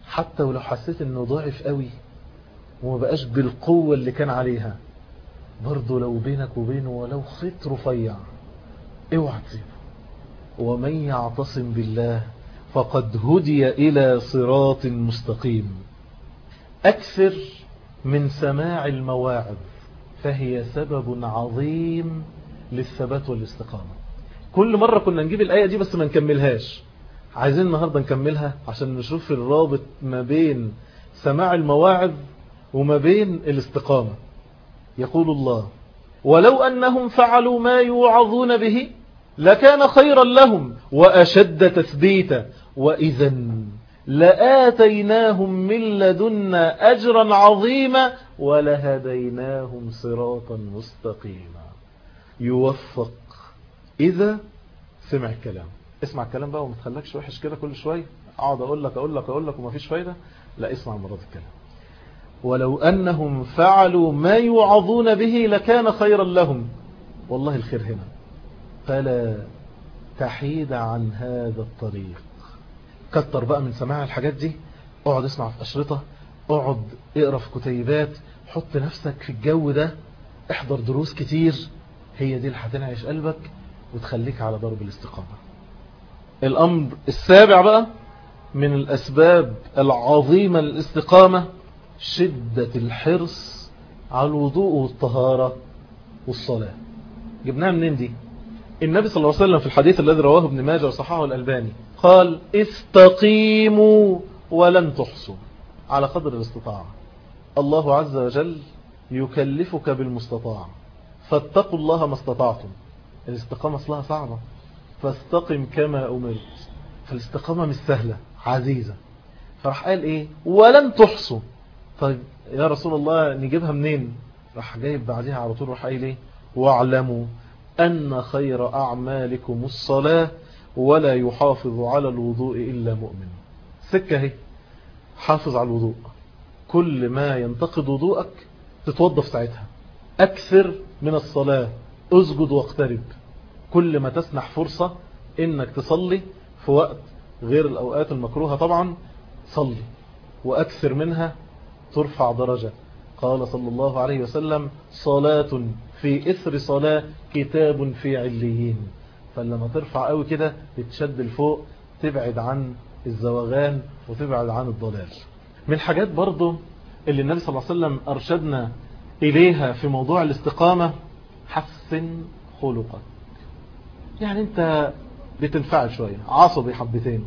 حتى ولو حسيت إنه ضعف قوي وما بقاش بالقوة اللي كان عليها برضه لو بينك وبينه ولو خيط رفيع اوعى تسيبه. ومن يعتصم بالله فقد هدي إلى صراط مستقيم. أكثر من سماع المواعظ فهي سبب عظيم للثبات والاستقامة. كل مرة كنا نجيب الآية دي بس ما نكملهاش. عايزين النهاردة نكملها عشان نشوف الرابط ما بين سماع المواعظ وما بين الاستقامة. يقول الله ولو أنهم فعلوا ما يوعظون به لكان خيرا لهم وأشد تثبيتا. وإذا لآتيناهم من لدنا أجرا عظيما ولهديناهم صراطا مستقيما. يوفق. إذا سمع الكلام. اسمع الكلام بقى وما تخلكش وحش كده كل شوية. أقعد أقول لك أقول لك أقول لك وما فيش فايدة. لا اسمع مرات الكلام. ولو أنهم فعلوا ما يوعظون به لكان خيرا لهم. والله الخير هنا. فلا تحيد عن هذا الطريق. كتر بقى من سماع الحاجات دي. اقعد اسمع في أشرطة. اقعد اقرأ في كتيبات. حط نفسك في الجو ده. احضر دروس كتير. هي دي اللي هتنعش قلبك وتخليك على ضرب الاستقامة. الأمر السابع بقى من الأسباب العظيمة للاستقامة شدة الحرص على الوضوء والطهارة والصلاة. جبناها منين دي؟ النبي صلى الله عليه وسلم في الحديث الذي رواه ابن ماجه وصححه الألباني قال استقيموا ولن تحصوا على قدر الاستطاعة. الله عز وجل يكلفك بالمستطاع فاتقوا الله ما استطعتم. الاستقامة أصلها صعبة. فاستقم كما أمرت. فالاستقامة مش سهلة عزيزة. فراح قال إيه؟ ولن تحصوا. طيب يا رسول الله نجيبها منين؟ راح جايب بعدها على طول راح قايل إيه؟ واعلموا أن خير أعمالكم الصلاة ولا يحافظ على الوضوء إلا مؤمن. سكة هي حافظ على الوضوء. كل ما ينتقد وضوءك تتوظف ساعتها. أكثر من الصلاة اسجد واقترب. كل ما تسنح فرصة إنك تصلي في وقت غير الأوقات المكروهة طبعا صلي وأكثر منها ترفع درجة. قال صلى الله عليه وسلم صلاة في إثر صلاة كتاب في عليين. فلما ترفع قوي كده تتشد لفوق تبعد عن الزوغان وتبعد عن الضلال. من الحاجات برضو اللي النبي صلى الله عليه وسلم أرشدنا إليها في موضوع الاستقامة حسن خلقك يعني أنت بتنفعل شوية عصبي حبتين.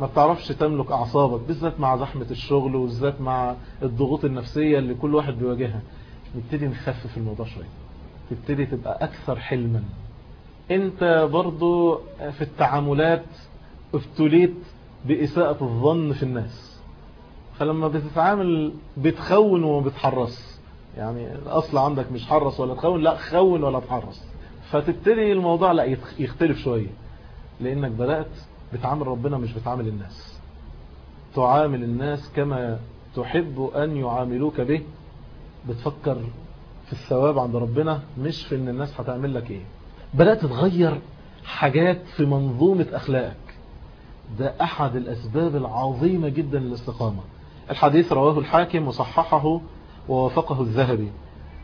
ما بتعرفش تملك أعصابك بالذات مع زحمة الشغل وبالذات مع الضغوط النفسية اللي كل واحد بيواجهها. نبتدي نخفف الموضوع شوية. تبتدي تبقى أكثر حلما. أنت برضو في التعاملات ابتليت بإساءة الظن في الناس. فلما بتتعامل بتخون وما بتحرص. يعني الأصل عندك مش حرص ولا تخون لا خون ولا تحرص. فتبتدي الموضوع لا يختلف شوية. لأنك بدأت بتعامل ربنا مش بتعامل الناس. تعامل الناس كما تحب أن يعاملوك به. بتفكر في الثواب عند ربنا مش في إن الناس هتعمل لك إيه. بدأت تغير حاجات في منظومة أخلاقك. ده أحد الأسباب العظيمة جدا للاستقامة. الحديث رواه الحاكم وصححه ووافقه الذهبي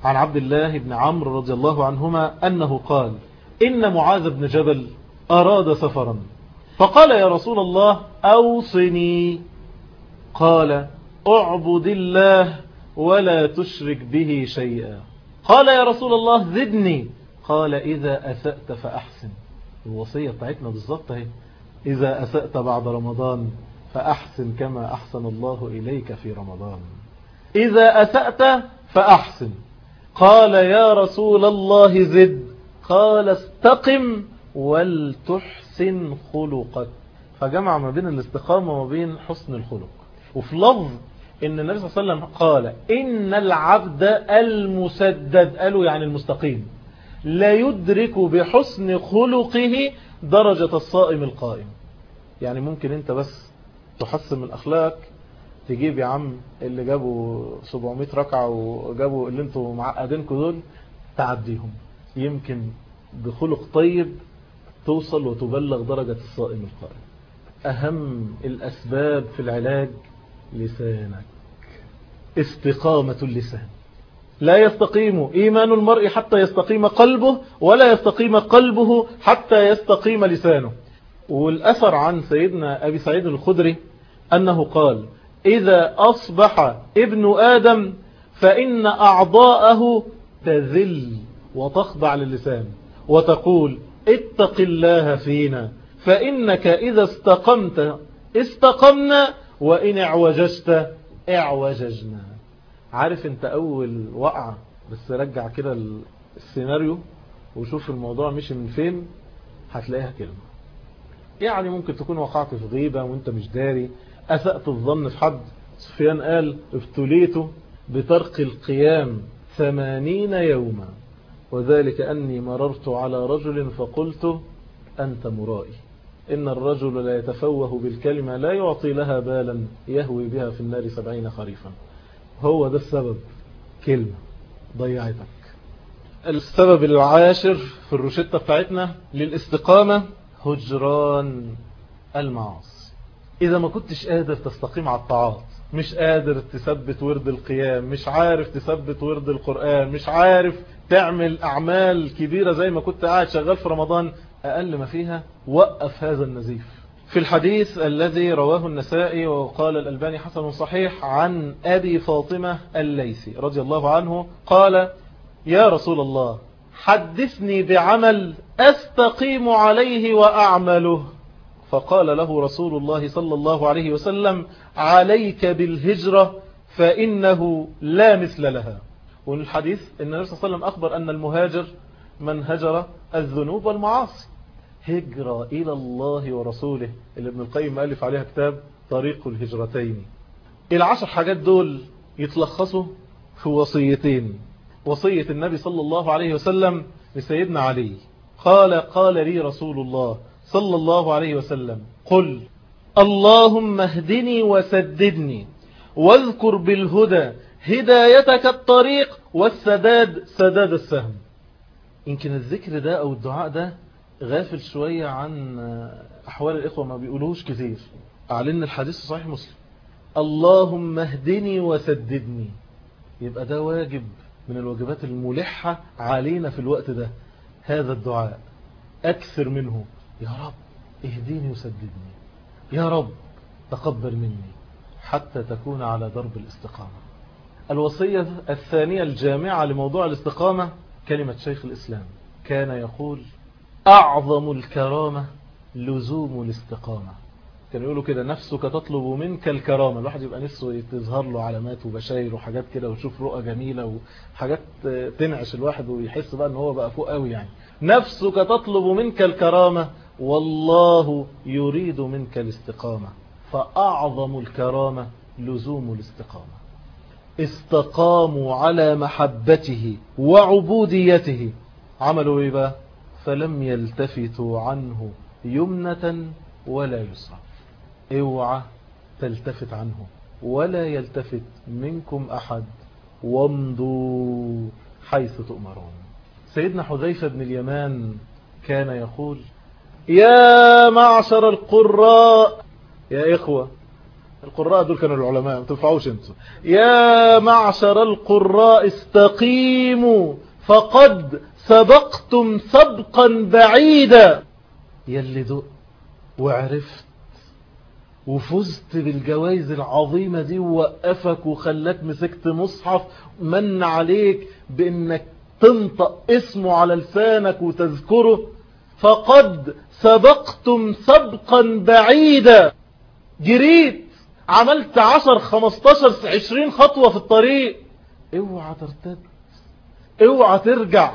عن عبد الله بن عمرو رضي الله عنهما أنه قال إن معاذ بن جبل أراد سفرا. فقال يا رسول الله أوصني. قال أعبد الله ولا تشرك به شيئا. قال يا رسول الله زدني. قال إذا أسأت فأحسن. الوصية بتاعتنا بالظبط أهي. إذا أسأت بعد رمضان فأحسن كما أحسن الله إليك في رمضان. إذا أسأت فأحسن. قال يا رسول الله زد. قال استقم ولتحسن خلقك. فجمع ما بين الاستقامة وما بين حسن الخلق. وفي لفظ إن النبي صلى الله عليه وسلم قال إن العبد المسدد. قالوا يعني المستقيم. لا يدرك بحسن خلقه درجة الصائم القائم. يعني ممكن أنت بس تحسن من اخلاقك تجيب يا عم اللي جابوا 700 ركعة وجابوا اللي أنتوا معقدينكم دول تعديهم. يمكن بخلق طيب توصل وتبلغ درجة الصائم القائم. أهم الأسباب في العلاج لسانك. استقامة اللسان. لا يستقيم إيمان المرء حتى يستقيم قلبه ولا يستقيم قلبه حتى يستقيم لسانه. والأثر عن سيدنا أبي سعيد الخدري أنه قال إذا أصبح ابن آدم فإن أعضاءه تذل وتخضع للسان وتقول اتق الله فينا فإنك إذا استقمت استقمنا وإن اعوججت اعوججنا. عارف أنت أول وقعة بس رجع كده السيناريو وشوف الموضوع مشي من فين؟ هتلاقيها كلمة يعني ممكن تكون وقعت في غيبة وأنت مش داري أسأت الظن في حد؟ سفيان قال ابتليت بترك القيام ثمانين يوما وذلك أني مررت على رجل فقلت أنت مرائي. إن الرجل لا يتفوه بالكلمة لا يعطي لها بالا يهوي بها في النار سبعين خريفا. هو ده السبب. كلمة ضيعتك. السبب العاشر في الروشتة بتاعتنا للاستقامة هجران المعاصي. إذا ما كنتش قادر تستقيم على الطاعات مش قادر تثبت ورد القيام مش عارف تثبت ورد القرآن مش عارف تعمل أعمال كبيرة زي ما كنت قاعد شغال في رمضان أقل ما فيها وقف هذا النزيف. في الحديث الذي رواه النسائي وقال الألباني حسن صحيح عن أبي فاطمة الليثي رضي الله عنه قال يا رسول الله حدثني بعمل أستقيم عليه وأعمله. فقال له رسول الله صلى الله عليه وسلم عليك بالهجرة فإنه لا مثل لها. والحديث أن النبي صلى الله عليه وسلم أخبر أن المهاجر من هجر الذنوب والمعاصي. هجرة إلى الله ورسوله. اللي ابن القيم ألف عليها كتاب طريق الهجرتين. العشر حاجات دول يتلخصوا في وصيتين. وصية النبي صلى الله عليه وسلم لسيدنا علي. قال قال لي رسول الله صلى الله عليه وسلم. قل اللهم اهدني وسددني واذكر بالهدى هدايتك الطريق والسداد سداد السهم. يمكن الذكر ده أو الدعاء ده غافل شوية عن أحوال الإخوة ما بيقولوش كثير أعلن الحديث صحيح مسلم. اللهم اهدني وسددني. يبقى ده واجب من الواجبات الملحة علينا في الوقت ده. هذا الدعاء أكثر منه. يا رب اهديني وسددني. يا رب تقبل مني حتى تكون على درب الاستقامة. الوصية الثانية الجامعة لموضوع الاستقامة كلمة شيخ الإسلام. كان يقول أعظم الكرامة لزوم الاستقامة. كانوا يقولوا كده نفسك تطلب منك الكرامة. الواحد يبقى نفسه تظهر له علامات وبشاير وحاجات كده ويشوف رؤى جميلة وحاجات تنعش الواحد ويحس بقى إن هو بقى فوق قوي يعني. نفسك تطلب منك الكرامة والله يريد منك الاستقامة فأعظم الكرامة لزوم الاستقامة. استقاموا على محبته وعبوديته. عملوا إيه بقى؟ فلم يلتفتوا عنه يمنة ولا يسرى اوعى تلتفت عنه ولا يلتفت منكم أحد. وامضوا حيث تؤمرون. سيدنا حذيفة بن اليمان كان يقول يا معشر القراء. يا إخوة القراء دول كانوا العلماء ما تنفعوش أنتوا. يا معشر القراء استقيموا. فقد سبقتم سبقا بعيدا. يلي دق وعرفت وفزت بالجوائز العظيمة دي ووقفك وخلاك مسكت مصحف من عليك بإنك تنطق اسمه على لسانك وتذكره. فقد سبقتم سبقا بعيدا. جريت عملت عشر خمستاشر عشرين خطوة في الطريق. اوعى ترتد اوعى ترجع.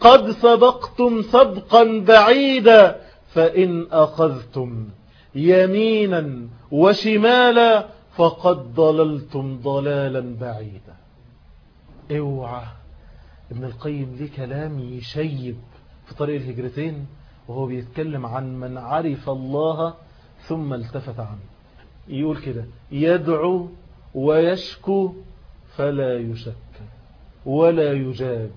قد سبقتم سبقا بعيدا فإن أخذتم يمينا وشمالا فقد ضللتم ضلالا بعيدا. اوعى ابن القيم ليه كلام يشيب في طريق الهجرتين وهو بيتكلم عن من عرف الله ثم التفت عنه. يقول كده يدعو ويشكو فلا يشك ولا يجاب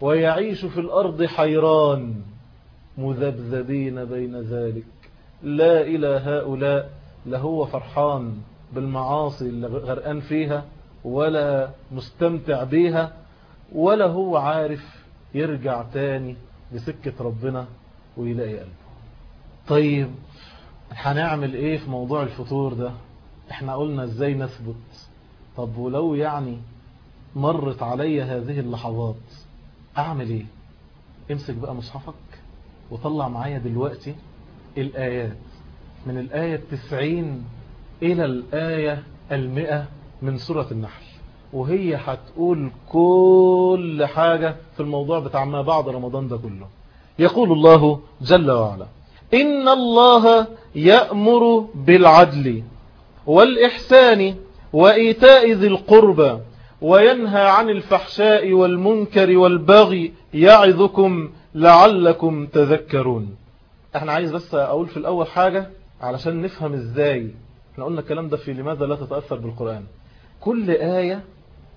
ويعيش في الأرض حيران مذبذبين بين ذلك. لا إلى هؤلاء لا هو فرحان بالمعاصي اللي غرقان فيها ولا مستمتع بيها ولا هو عارف يرجع تاني لسكة ربنا ويلاقي قلبه. طيب هنعمل إيه في موضوع الفطور ده؟ إحنا قلنا إزاي نثبت؟ طب ولو يعني مرت علي هذه اللحظات أعمل إيه؟ امسك بقى مصحفك وطلع معايا دلوقتي الآيات. من الآية التسعين إلى الآية المئة من سورة النحل. وهي هتقول كل حاجة في الموضوع بتاع ما بعد رمضان ده كله. يقول الله جل وعلا إن الله يأمر بالعدل والإحسان وإيتاء ذي القربى وينهى عن الفحشاء والمنكر والبغي يعظكم لعلكم تذكرون. إحنا عايز بس أقول في الأول حاجة علشان نفهم إزاي. إحنا قلنا الكلام ده في لماذا لا تتأثر بالقرآن. كل آية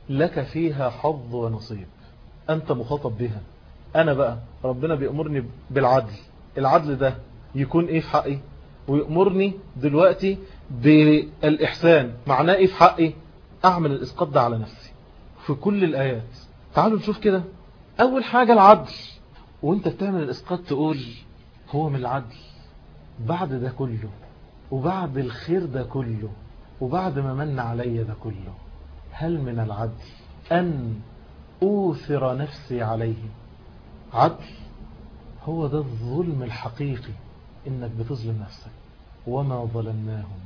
لك فيها حظ ونصيب. أنت مخاطب بها. أنا بقى ربنا بيأمرني بالعدل. العدل ده يكون إيه في حقي؟ ويأمرني دلوقتي بالإحسان. معناه إيه في حقي؟ أعمل الإسقاط ده على نفسي. في كل الآيات. تعالوا نشوف كده. أول حاجة العدل. وأنت بتعمل الإسقاط تقول هو من العدل. بعد ده كله. وبعد الخير ده كله. وبعد ما من علي ده كله. هل من العدل أن أوثر نفسي عليه؟ عدل هو ده الظلم الحقيقي إنك بتظلم نفسك. وما ظلمناهم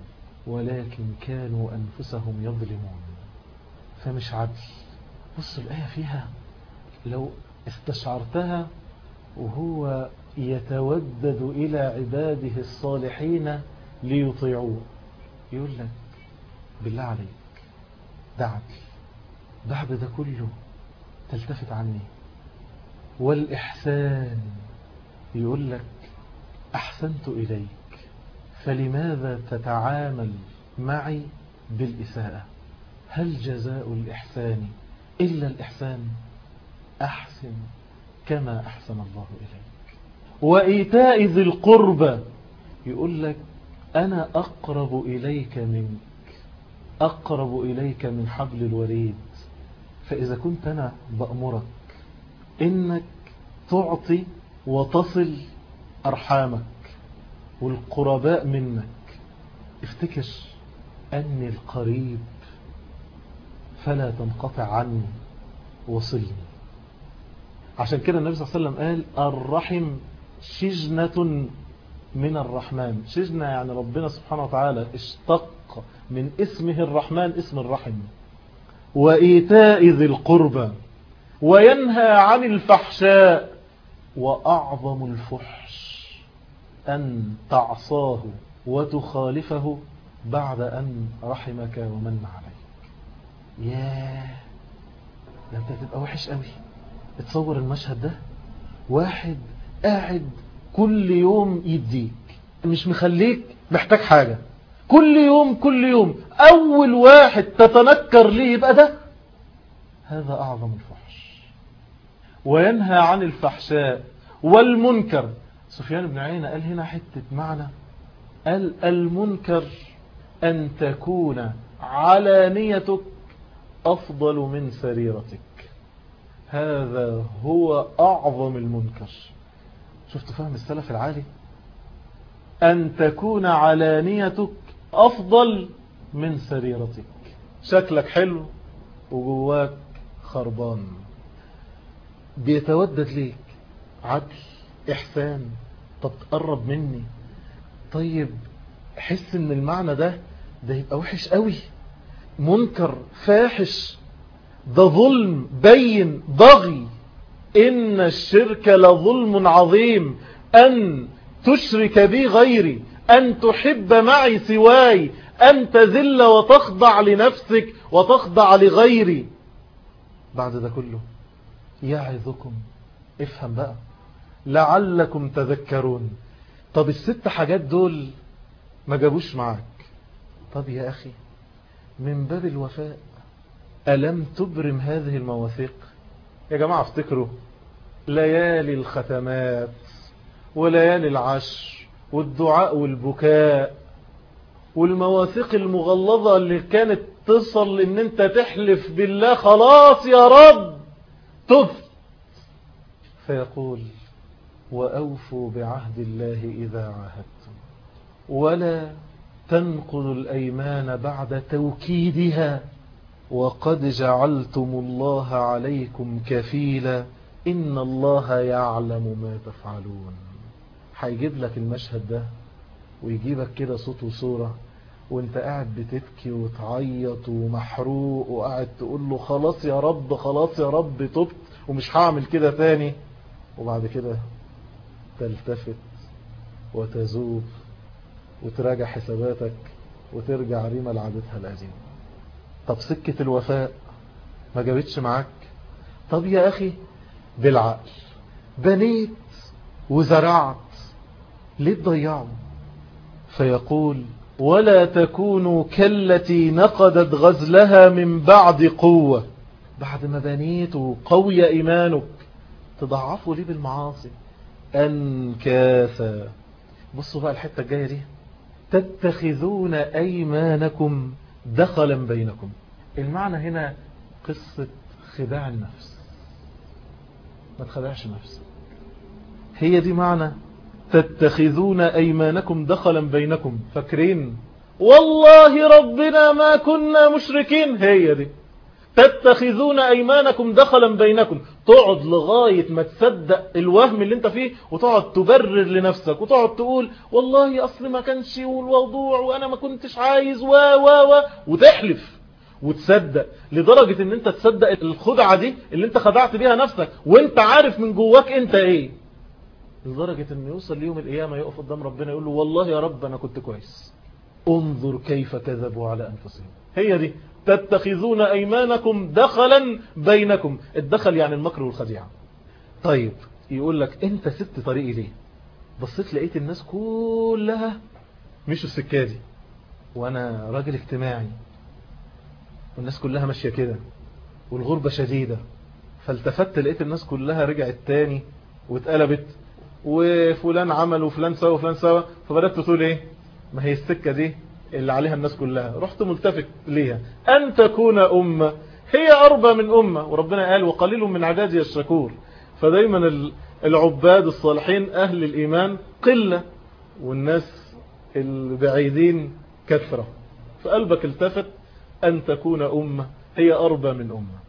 ولكن كانوا أنفسهم يظلمون. فمش عدل. بص الآية فيها لو استشعرتها وهو يتودد إلى عباده الصالحين ليطيعوه. يقول لك بالله عليك عدل بعد ده كله تلتفت عني. والإحسان يقول لك أحسنت إليك فلماذا تتعامل معي بالإساءة؟ هل جزاء الإحسان إلا الإحسان؟ أحسن كما أحسن الله إليك. وإيتاء ذي القربى يقول لك أنا أقرب إليك منك أقرب إليك من حبل الوريد. فإذا كنت أنا بأمرك إنك تعطي وتصل أرحامك والقرباء منك. افتكر أني القريب فلا تنقطع عني وصلني. عشان كده النبي صلى الله عليه وسلم قال الرحم شجنة من الرحمن. شجنة يعني ربنا سبحانه وتعالى اشتق من اسمه الرحمن اسم الرحم وإيتاء ذي القربى وينهى عن الفحشاء وأعظم الفحش أن تعصاه وتخالفه بعد أن رحمك ومن عليك. ياه ده أنت تبقى وحش قوي اتصور المشهد ده؟ واحد قاعد كل يوم يديك مش مخليك محتاج حاجة. كل يوم كل يوم. أول واحد تتنكر ليه يبقى ده؟ هذا أعظم الفحش. وينهى عن الفحشاء والمنكر. سفيان بن عيينة قال هنا حتة معنى. قال المنكر أن تكون علانيتك أفضل من سريرتك. هذا هو أعظم المنكر. شفت فهم السلف العالي؟ أن تكون علانيتك أفضل من سريرتك. شكلك حلو وجواك خربان. بيتودد ليك عدل إحسان طب تقرب مني. طيب حس إن المعنى ده ده يبقى وحش قوي منكر فاحش ده ظلم بين ضغي. إن الشرك لظلم عظيم. أن تشرك بي غيري أن تحب معي سواي أن تذل وتخضع لنفسك وتخضع لغيري. بعد ده كله يعظكم. افهم بقى. لعلكم تذكرون. طب الست حاجات دول ما جابوش معاك. طب يا أخي من باب الوفاء ألم تبرم هذه المواثيق؟ يا جماعة افتكروا. ليالي الختمات وليالي العشر والدعاء والبكاء والمواثيق المغلظة اللي كانت تصل إن أنت تحلف بالله خلاص يا رب تفت فيقول وأوفوا بعهد الله إذا عاهدتم. ولا تنقضوا الأيمان بعد توكيدها. وقد جعلتم الله عليكم كفيلا. إن الله يعلم ما تفعلون. هيجيب لك المشهد ده ويجيبك كده صوت وصورة وانت قاعد بتبكي وتعيط ومحروق وقاعد تقول له خلاص يا رب خلاص يا رب تبت ومش هعمل كده تاني. وبعد كده تلتفت وتزوب وتراجع حساباتك وترجع ريما لعادتها القديمة. طب سكة الوفاء ما جابتش معاك؟ طب يا أخي بالعقل بنيت وزرعت ليه تضيعوا فيقول ولا تكونوا كالتي نقدت غزلها من بعد قوة. بعد ما بنيت وقوي إيمانك تضعفوا ليه بالمعاصي. أنكاثا بصوا بقى الحتة الجاية دي. تتخذون أيمانكم دخلا بينكم. المعنى هنا قصة خداع النفس. ما تخدعش نفسك. هي دي معنى تتخذون أيمانكم دخلا بينكم. فاكرين؟ والله ربنا ما كنا مشركين. هي دي. تتخذون أيمانكم دخلا بينكم. تقعد لغاية ما تصدق الوهم اللي انت فيه وتقعد تبرر لنفسك وتقعد تقول والله أصل ما كانش الموضوع وأنا ما كنتش عايز و و و وتحلف. وتصدق لدرجة إن انت تصدق الخدعة دي اللي انت خدعت بيها نفسك وانت عارف من جواك انت إيه. لدرجة ان يوصل ليوم القيامة يقف قدام ربنا يقول له والله يا رب أنا كنت كويس. انظر كيف كذبوا على أنفسهم. هي دي. تتخذون أيمانكم دخلا بينكم. الدخل يعني المكر والخديعة. طيب يقول لك أنت سبت طريقي ليه بصيت لقيت الناس كلها مشوا السكة دي. وأنا راجل اجتماعي. والناس كلها ماشية كده. والغربة شديدة. فالتفت لقيت الناس كلها رجعت تاني واتقلبت. وفلان عمل وفلان سوى وفلان سوى فبدأت تقول إيه؟ ما هي السكة دي اللي عليها الناس كلها. رحت ملتفت ليها. أن تكون أمة. هي أربى من أمة. وربنا قال وقليل من عدادي الشكور فدايما العباد الصالحين أهل الإيمان قلة. والناس البعيدين كثرة. فقلبك التفت أن تكون أمة. هي أربى من أمة.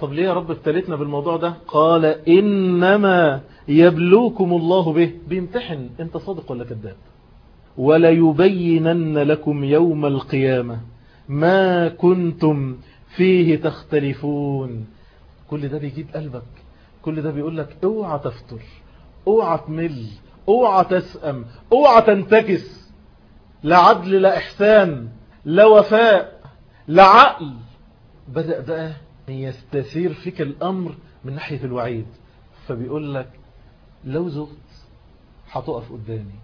طب ليه يا رب ابتلتنا بالموضوع ده؟ قال إنما يبلوكم الله به. بيمتحن انت صادق ولا كذاب؟ ولا يبينن لكم يوم القيامة ما كنتم فيه تختلفون. كل ده بيجيب قلبك. كل ده بيقول لك اوعى تفتر اوعى تمل اوعى تسأم اوعى تنتكس. لا عدل لا إحسان لا وفاء لا عقل. بدأ بقى يستثير فيك الأمر من ناحية الوعيد. فبيقول لك لو زغت هتقف قدامي.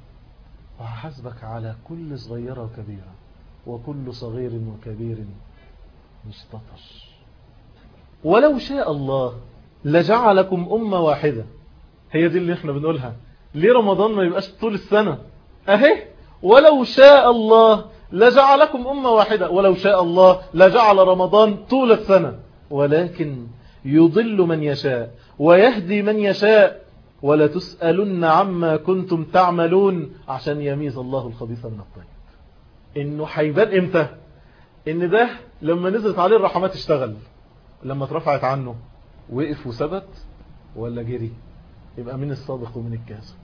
وهحاسبك على كل صغيرة وكبيرة وكل صغير وكبير مستطر. ولو شاء الله لجعلكم أمة واحدة. هي دي اللي إحنا بنقولها. ليه رمضان ما يبقاش طول السنة؟ أهي. ولو شاء الله لجعلكم أمة واحدة. ولو شاء الله لجعل رمضان طول السنة. ولكن يضل من يشاء ويهدي من يشاء ولا تسألن عما كنتم تعملون عشان يميز الله الخبيث من الطيب. إنه هيبان إمتى؟ إن ده لما نزلت عليه الرحمات اشتغل. لما اترفعت عنه. وقف وثبت ولا جري؟ يبقى من الصادق ومن الكاذب؟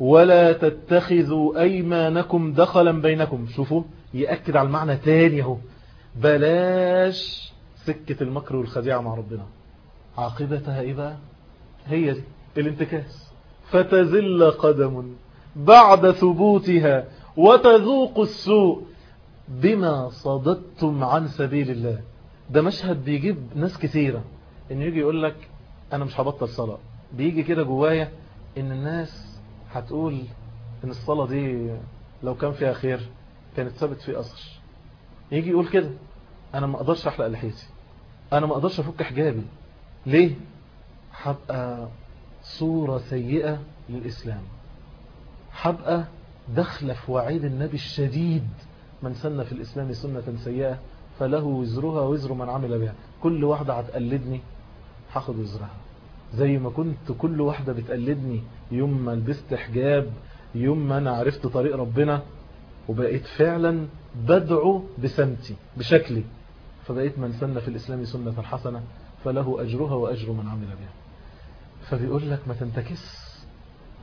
ولا تتخذوا أيمانكم دخلا بينكم. شوفوا يأكد على المعنى تاني أهو. بلاش سكة المكر والخديعة مع ربنا. عاقبتها إيه بقى؟ هي دي. الانتكاس. فتزل قدم بعد ثبوتها وتذوق السوء بما صددتم عن سبيل الله. ده مشهد بيجيب ناس كثيرة. إن يجي يقول لك أنا مش هبطل صلاة. بيجي كده جوايا إن الناس هتقول إن الصلاة دي لو كان فيها خير كانت ثابت في أصر يجي يقول كده أنا ما أقدرش أحلق لحيتي. أنا ما أقدرش أفك حجابي. ليه؟ هبقى صورة سيئة للإسلام. هبقى دخل في وعيد النبي الشديد. من سن في الإسلام سنة سيئة فله وزرها وزر من عمل بها. كل واحدة هتقلدني هاخد وزرها. زي ما كنت كل واحدة بتقلدني. يوم ما لبست حجاب يوم ما أنا عرفت طريق ربنا وبقيت فعلا بدعو بسمتي بشكلي. فبقيت من سن في الإسلام سنة حسنة فله أجرها وأجر من عمل بها. فبيقول لك ما تنتكس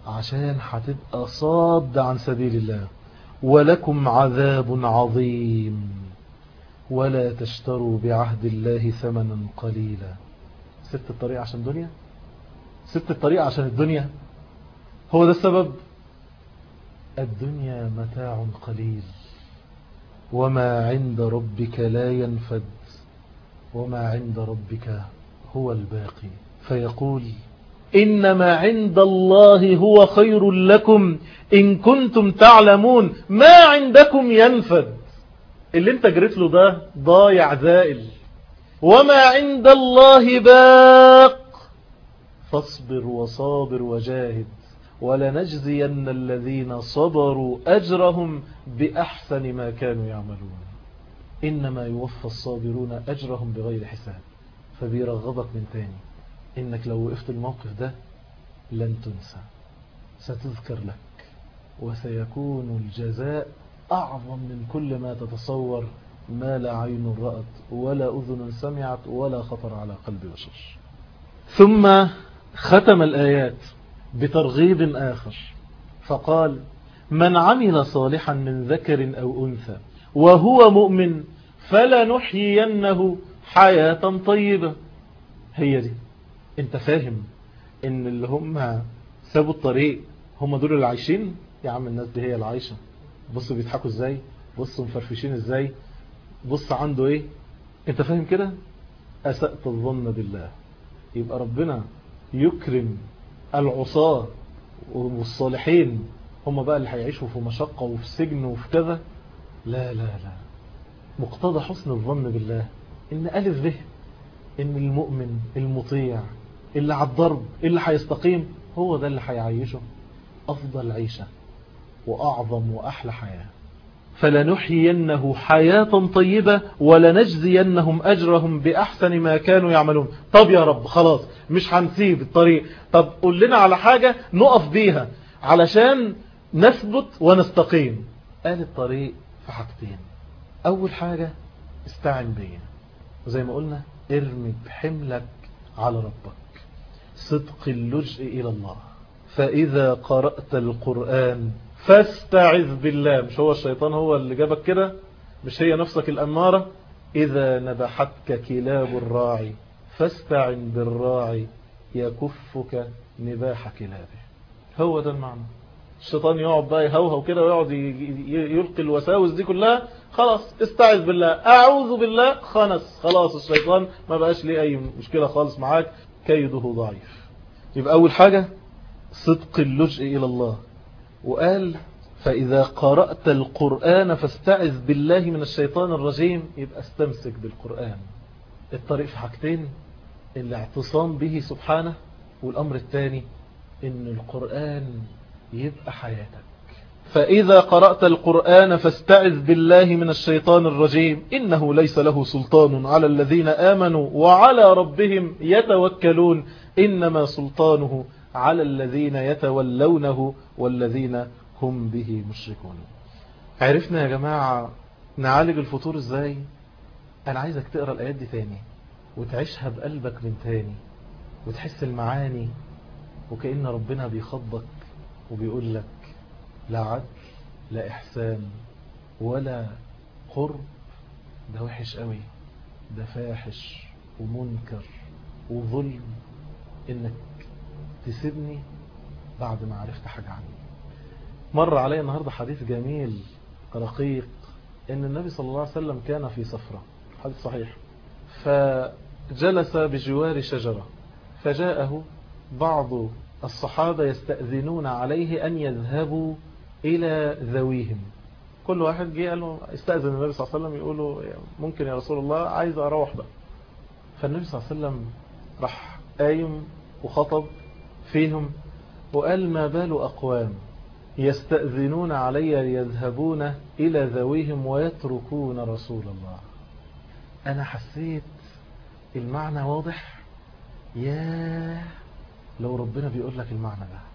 عشان هتبقى صاد عن سبيل الله. ولكم عذاب عظيم. ولا تشتروا بعهد الله ثمنا قليلا. سبت الطريق عشان دنيا سبت الطريق عشان الدنيا؟ هو ده السبب؟ الدنيا متاع قليل. وما عند ربك لا ينفد. وما عند ربك هو الباقي. فيقول إنما عند الله هو خير لكم. إن كنتم تعلمون ما عندكم ينفد. اللي انت جريت له ده ضايع زائل. وما عند الله باق. فاصبر وصابر وجاهد. ولنجزين الذين صبروا أجرهم بأحسن ما كانوا يعملون. إنما يوفى الصابرون أجرهم بغير حساب. فبيرغبك من تاني. إنك لو وقفت الموقف ده لن تنسى. ستذكر لك وسيكون الجزاء أعظم من كل ما تتصور ما لا عين رأت ولا أذن سمعت ولا خطر على قلب بشر. ثم ختم الآيات بترغيب آخر. فقال من عمل صالحا من ذكر أو أنثى وهو مؤمن فلنحيينه حياة طيبة. هي دي. انت فاهم ان اللي هم سابوا الطريق هم دول اللي عايشين؟ يا عم الناس دي هي اللي عايشة. بص بيضحكوا إزاي؟ بص مفرفشين إزاي؟ بص عنده إيه؟ انت فاهم كده؟ أسأت الظن بالله. يبقى ربنا يكرم العصاة والصالحين. هم بقى اللي هيعيشوا في مشقة وفي سجن وفي كذا. لا لا لا. مقتضى حسن الظن بالله إن ألف به إن المؤمن المطيع اللي على الضرب اللي هيستقيم هو ده اللي هيعيشه. أفضل عيشة وأعظم وأحلى حياة. فلنحيينه حياة طيبة ولنجزينهم أجرهم بأحسن ما كانوا يعملون. طب يا رب خلاص مش هنسيب الطريق. طب قول لنا على حاجة نقف بيها علشان نثبت ونستقيم. قال الطريق في حاجتين. أول حاجة استعن بيا. وزي ما قلنا ارمي بحملك على ربك. صدق اللجء إلى الله. فإذا قرأت القرآن فاستعذ بالله. مش هو الشيطان هو اللي جابك كده؟ مش هي نفسك الأمارة؟ إذا نبحتك كلاب الراعي فاستعن بالراعي يكفك نباح كلابه. هو ده المعنى. الشيطان يقعد بقى يهوهو كده ويقعد يلقي الوساوس دي كلها. خلاص استعذ بالله. أعوذ بالله. خنس. خلاص الشيطان ما بقاش ليه أي مشكلة خالص معاك. كيده ضعيف. يبقى أول حاجة صدق اللجء إلى الله. وقال فإذا قرأت القرآن فاستعذ بالله من الشيطان الرجيم. يبقى استمسك بالقرآن. الطريق في حاجتين الاعتصام به سبحانه والأمر الثاني إن القرآن يبقى حياتك. فإذا قرأت القرآن فاستعذ بالله من الشيطان الرجيم. إنه ليس له سلطان على الذين آمنوا وعلى ربهم يتوكلون. إنما سلطانه على الذين يتولونه والذين هم به مشركون. عرفنا يا جماعة نعالج الفطور إزاي؟ أنا عايزك تقرأ الآيات دي تاني وتعيشها بقلبك من تاني وتحس المعاني وكأن ربنا بيخضك وبيقول لك لا عدل لا إحسان ولا قرب. ده وحش قوي ده فاحش ومنكر وظلم. إنك تسيبني بعد ما عرفت حاجة عني مر علي النهاردة حديث جميل رقيق إن النبي صلى الله عليه وسلم كان في سفرة حديث صحيح. فجلس بجوار شجرة فجاءه بعض الصحابة يستأذنون عليه أن يذهبوا إلى ذويهم. كل واحد جه قال له استأذن النبي صلى الله عليه وسلم يقول له ممكن يا رسول الله عايز أروح بقى. فالنبي صلى الله عليه وسلم راح قايم وخطب فيهم وقال ما بال أقوام يستأذنون علي ليذهبون إلى ذويهم ويتركون رسول الله. أنا حسيت المعنى واضح؟ يا لو ربنا بيقول لك المعنى ده.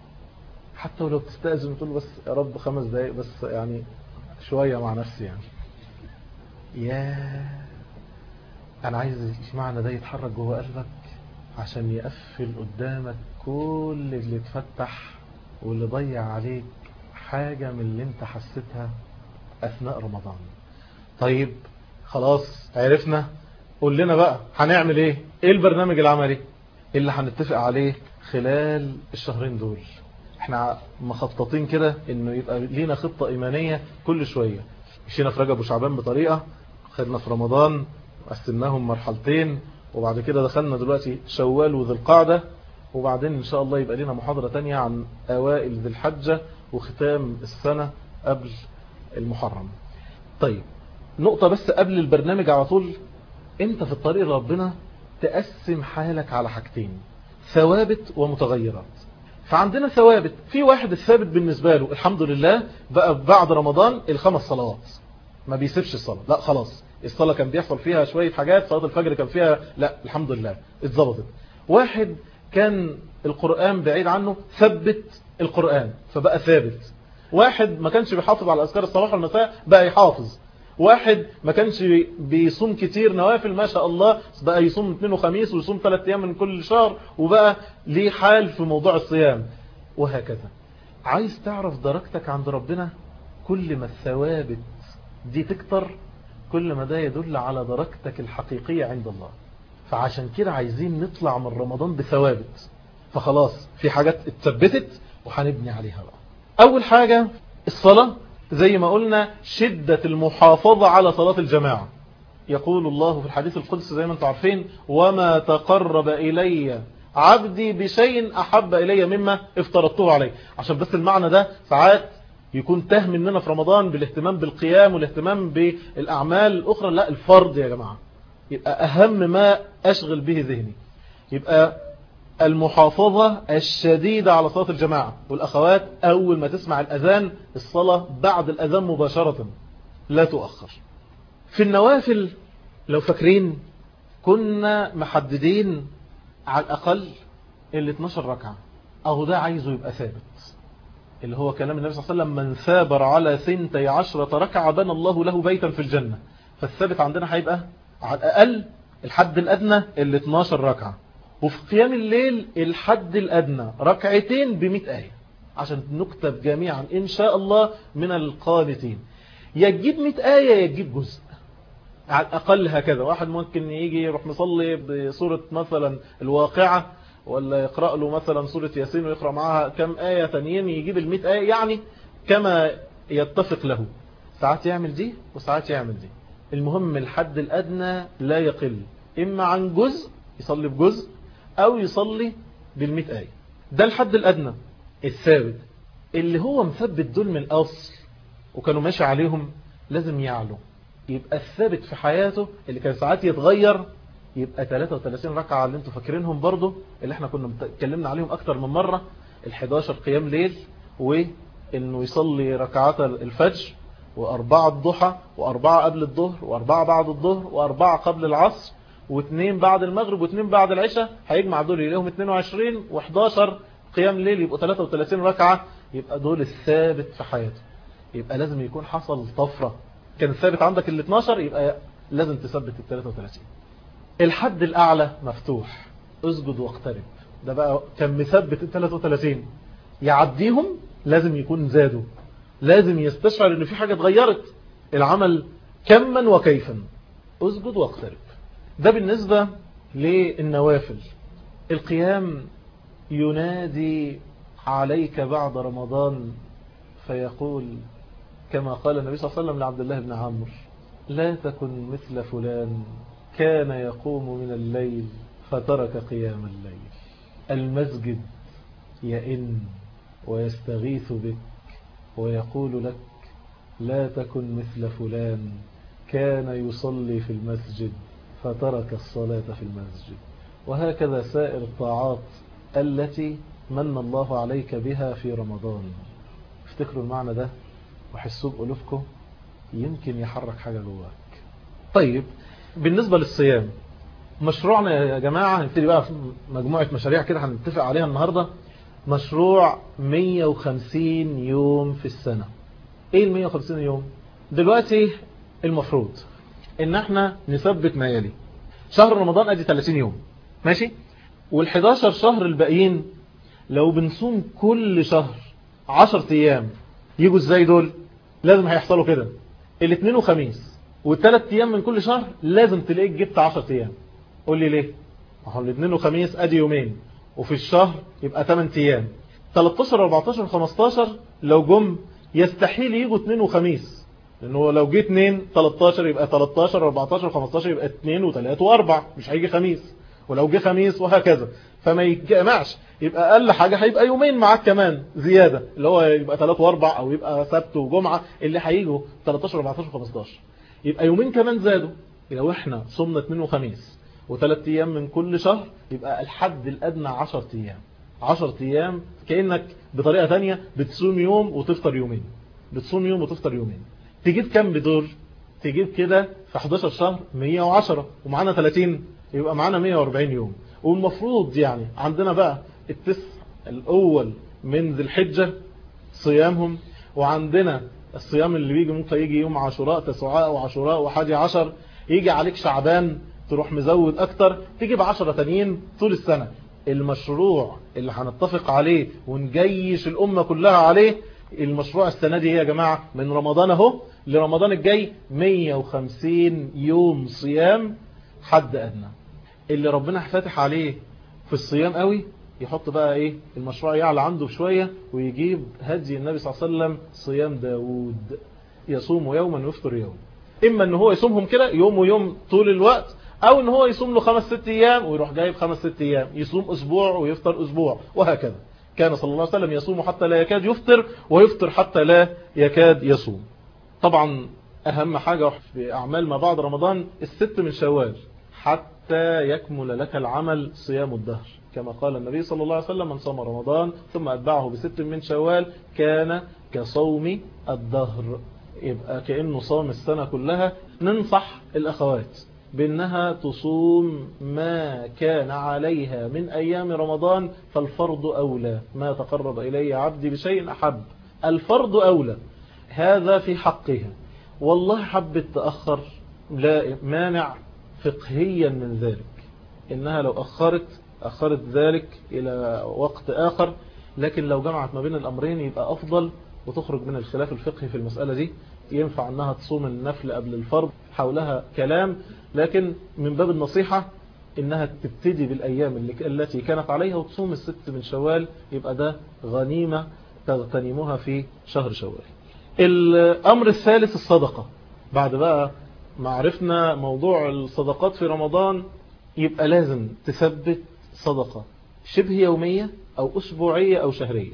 حتى ولو بتستأذن وتقول بس يا رب خمس دقايق بس يعني شوية مع نفسي يعني. يا أنا عايز المعنى ده يتحرك جوه قلبك؟ عشان يقفل قدامك كل اللي اتفتح واللي ضيع عليك حاجة من اللي انت حسيتها أثناء رمضان. طيب خلاص عرفنا. قول لنا بقى هنعمل إيه؟ إيه البرنامج العملي اللي هنتفق عليه خلال الشهرين دول؟ إحنا مخططين كده إنه يبقى لينا خطة إيمانية كل شوية. مشينا في رجب وشعبان بطريقة خدنا في رمضان قسمناهم مرحلتين وبعد كده دخلنا دلوقتي شوال وذي القعدة وبعدين إن شاء الله يبقى لنا محاضرة تانية عن أوائل ذي الحجة وختام السنة قبل المحرم. طيب نقطة بس قبل البرنامج على طول. أنت في الطريق ربنا تقسم حالك على حاجتين ثوابت ومتغيرات. فعندنا ثوابت. في واحد الثابت بالنسبة له الحمد لله بقى بعد رمضان الخمس صلوات. ما بيسيبش الصلاة. لا خلاص. الصلاة كان بيحصل فيها شوية حاجات صلاة الفجر كان فيها لا الحمد لله. اتظبطت. واحد كان القرآن بعيد عنه ثبت القرآن فبقى ثابت. واحد ما كانش بيحافظ على أذكار الصباح والمساء بقى يحافظ. واحد ما كانش بيصوم كتير نوافل ما شاء الله بقى يصوم اثنين وخميس ويصوم ثلاث أيام من كل شهر وبقى ليه حال في موضوع الصيام. وهكذا. عايز تعرف درجتك عند ربنا؟ كل ما الثوابت دي تكتر كل ما ده يدل على درجتك الحقيقية عند الله. فعشان كده عايزين نطلع من رمضان بثوابت فخلاص في حاجات اتثبتت وهنبني عليها بقى. أول حاجة الصلاة. زي ما قلنا شدة المحافظة على صلاة الجماعة. يقول الله في الحديث القدس زي ما أنتم عارفين وما تقرب إلي عبدي بشيء أحب إلي مما افترضته عليه. عشان بس المعنى ده ساعات يكون تاه مننا في رمضان بالاهتمام بالقيام والاهتمام بالأعمال الأخرى. لا الفرض يا جماعة يبقى أهم ما أشغل به ذهني. يبقى المحافظة الشديدة على صلاة الجماعة. والأخوات أول ما تسمع الأذان الصلاة بعد الأذان مباشرة. لا تؤخر. في النوافل لو فاكرين كنا محددين على الأقل ال 12 ركعة. أهو ده عايزه يبقى ثابت. اللي هو كلام النبي صلى الله عليه وسلم من ثابر على ثنتي عشرة ركعة بنى الله له بيتا في الجنة. فالثابت عندنا هيبقى على الأقل الحد الأدنى ال 12 ركعة. وفي قيام الليل الحد الأدنى ركعتين بمئة آية. عشان نكتب جميعا إن شاء الله من القانتين. يجيب مئة آية يجيب جزء. على الأقل هكذا. واحد ممكن يجي يروح مصلي بصورة مثلا الواقعة ولا يقرأ له مثلا سورة ياسين ويقرأ معها كم آية تانيين يجيب المئة آية يعني كما يتفق له. ساعات يعمل دي وساعات يعمل دي. المهم الحد الأدنى لا يقل. إما عن جزء يصلي بجزء أو يصلي بالمئة. آية ده الحد الأدنى. الثابت اللي هو مثبت دول من الأصل وكانوا ماشي عليهم لازم يعلو. يبقى الثابت في حياته اللي كان ساعات يتغير يبقى 33 ركعة اللي أنتوا فاكرينهم برضو اللي إحنا كنا اتكلمنا عليهم أكتر من مرة ال11 قيام ليل وإنه يصلي ركعات الفجر وأربعة الضحى وأربعة قبل الظهر وأربعة بعد الظهر وأربعة قبل العصر واثنين بعد المغرب واثنين بعد العشاء هيجمع دول يلاقيهم 22 و11 قيام ليل يبقوا 33 ركعة يبقى دول الثابت في حياته. يبقى لازم يكون حصل طفرة. كان ثابت عندك ال 12 يبقى لازم تثبت ال 33 الحد الأعلى مفتوح. اسجد واقترب. ده بقى كان مثبت ال 33 يعديهم لازم يكون زادوا. لازم يستشعر إن في حاجة اتغيرت. العمل كما وكيفا. اسجد واقترب. ده بالنسبة للنوافل. القيام ينادي عليك بعد رمضان فيقول كما قال النبي صلى الله عليه وسلم لعبد الله بن عمرو لا تكن مثل فلان كان يقوم من الليل فترك قيام الليل. المسجد يئن ويستغيث بك ويقول لك لا تكن مثل فلان كان يصلي في المسجد فترك الصلاة في المسجد. وهكذا سائر الطاعات التي من الله عليك بها في رمضان. افتكروا المعنى ده وحسوا بقلوبكم يمكن يحرك حاجة جواك. طيب بالنسبة للصيام مشروعنا يا جماعة هنبتدي بقى في مجموعة مشاريع كده هنتفق عليها النهاردة. مشروع 150 يوم في السنة. إيه ال 150 يوم؟ دلوقتي المفروض إن إحنا نثبت ما يلي. شهر رمضان ادي 30 يوم. ماشي؟ وال11 شهر الباقيين لو بنصوم كل شهر 10 أيام يجوا إزاي دول؟ لازم هيحصلوا كده. الاثنين وخميس والثلاث أيام من كل شهر لازم تلاقيك جبت 10 أيام. قول لي ليه؟ ما هو الاثنين وخميس أدي يومين وفي الشهر يبقى 8 أيام. 13 14 15 لو جم يستحيل يجوا اثنين وخميس. لأنه لو جه 2 13 يبقى 13 14 15 يبقى 2 و3 و4 مش هيجي خميس. ولو جه خميس وهكذا. فما يتجمعش. يبقى أقل حاجة هيبقى يومين معاك كمان زيادة. اللي هو يبقى 3 و4 أو يبقى سبت وجمعة اللي هيجوا 13 14 15 يبقى يومين كمان زادوا. لو إحنا صمنا 2 وخميس وثلاث أيام من كل شهر يبقى الحد الأدنى 10 أيام. 10 أيام كأنك بطريقة تانية بتصوم يوم وتفطر يومين. بتصوم يوم وتفطر يومين. تجيب كم بدور تجيب كده في 11 شهر 110 ومعانا 30 يبقى معانا 140 يوم. والمفروض يعني عندنا بقى التسع الأول من ذي الحجة صيامهم وعندنا الصيام اللي بيجي ممكن يجي يوم عاشوراء تسعاء وعاشوراء وحادي عشر. يجي عليك شعبان تروح مزود أكتر تيجي بعشرة تانيين طول السنة. المشروع اللي هنتفق عليه ونجيش الأمة كلها عليه المشروع السنة دي يا جماعة من رمضان اهو لرمضان الجاي 150 يوم صيام حد أدنى. اللي ربنا فاتح عليه في الصيام قوي يحط بقى إيه؟ المشروع يعلى عنده شوية ويجيب هدي النبي صلى الله عليه وسلم صيام داود. يصوم يوما ويفطر يوم إما إن هو يصومهم كده يوم ويوم طول الوقت أو إن هو يصوم له خمس ست أيام ويروح جايب خمس ست أيام. يصوم أسبوع ويفطر أسبوع وهكذا. كان صلى الله عليه وسلم يصوم حتى لا يكاد يفطر ويفطر حتى لا يكاد يصوم. طبعا أهم حاجة في أعمال ما بعد رمضان الست من شوال حتى يكمل لك العمل صيام الدهر. كما قال النبي صلى الله عليه وسلم من صام رمضان ثم أتبعه بست من شوال كان كصوم الدهر. يبقى كأنه صام السنة كلها. ننصح الأخوات. بأنها تصوم ما كان عليها من أيام رمضان فالفرض أولى. ما تقرب إلي عبدي بشيء أحب. الفرض أولى. هذا في حقها. والله حبت تأخر لا مانع فقهيا من ذلك. إنها لو أخرت أخرت ذلك إلى وقت آخر لكن لو جمعت ما بين الأمرين يبقى أفضل وتخرج من الخلاف الفقهي في المسألة دي. ينفع أنها تصوم النفل قبل الفرض حولها كلام. لكن من باب النصيحة إنها تبتدي بالأيام التي كانت عليها وتصوم الست من شوال يبقى ده غنيمة تغتنمها في شهر شوال. الأمر الثالث الصدقة. بعد بقى ما عرفنا موضوع الصدقات في رمضان يبقى لازم تثبت صدقة شبه يومية أو أسبوعية أو شهرية.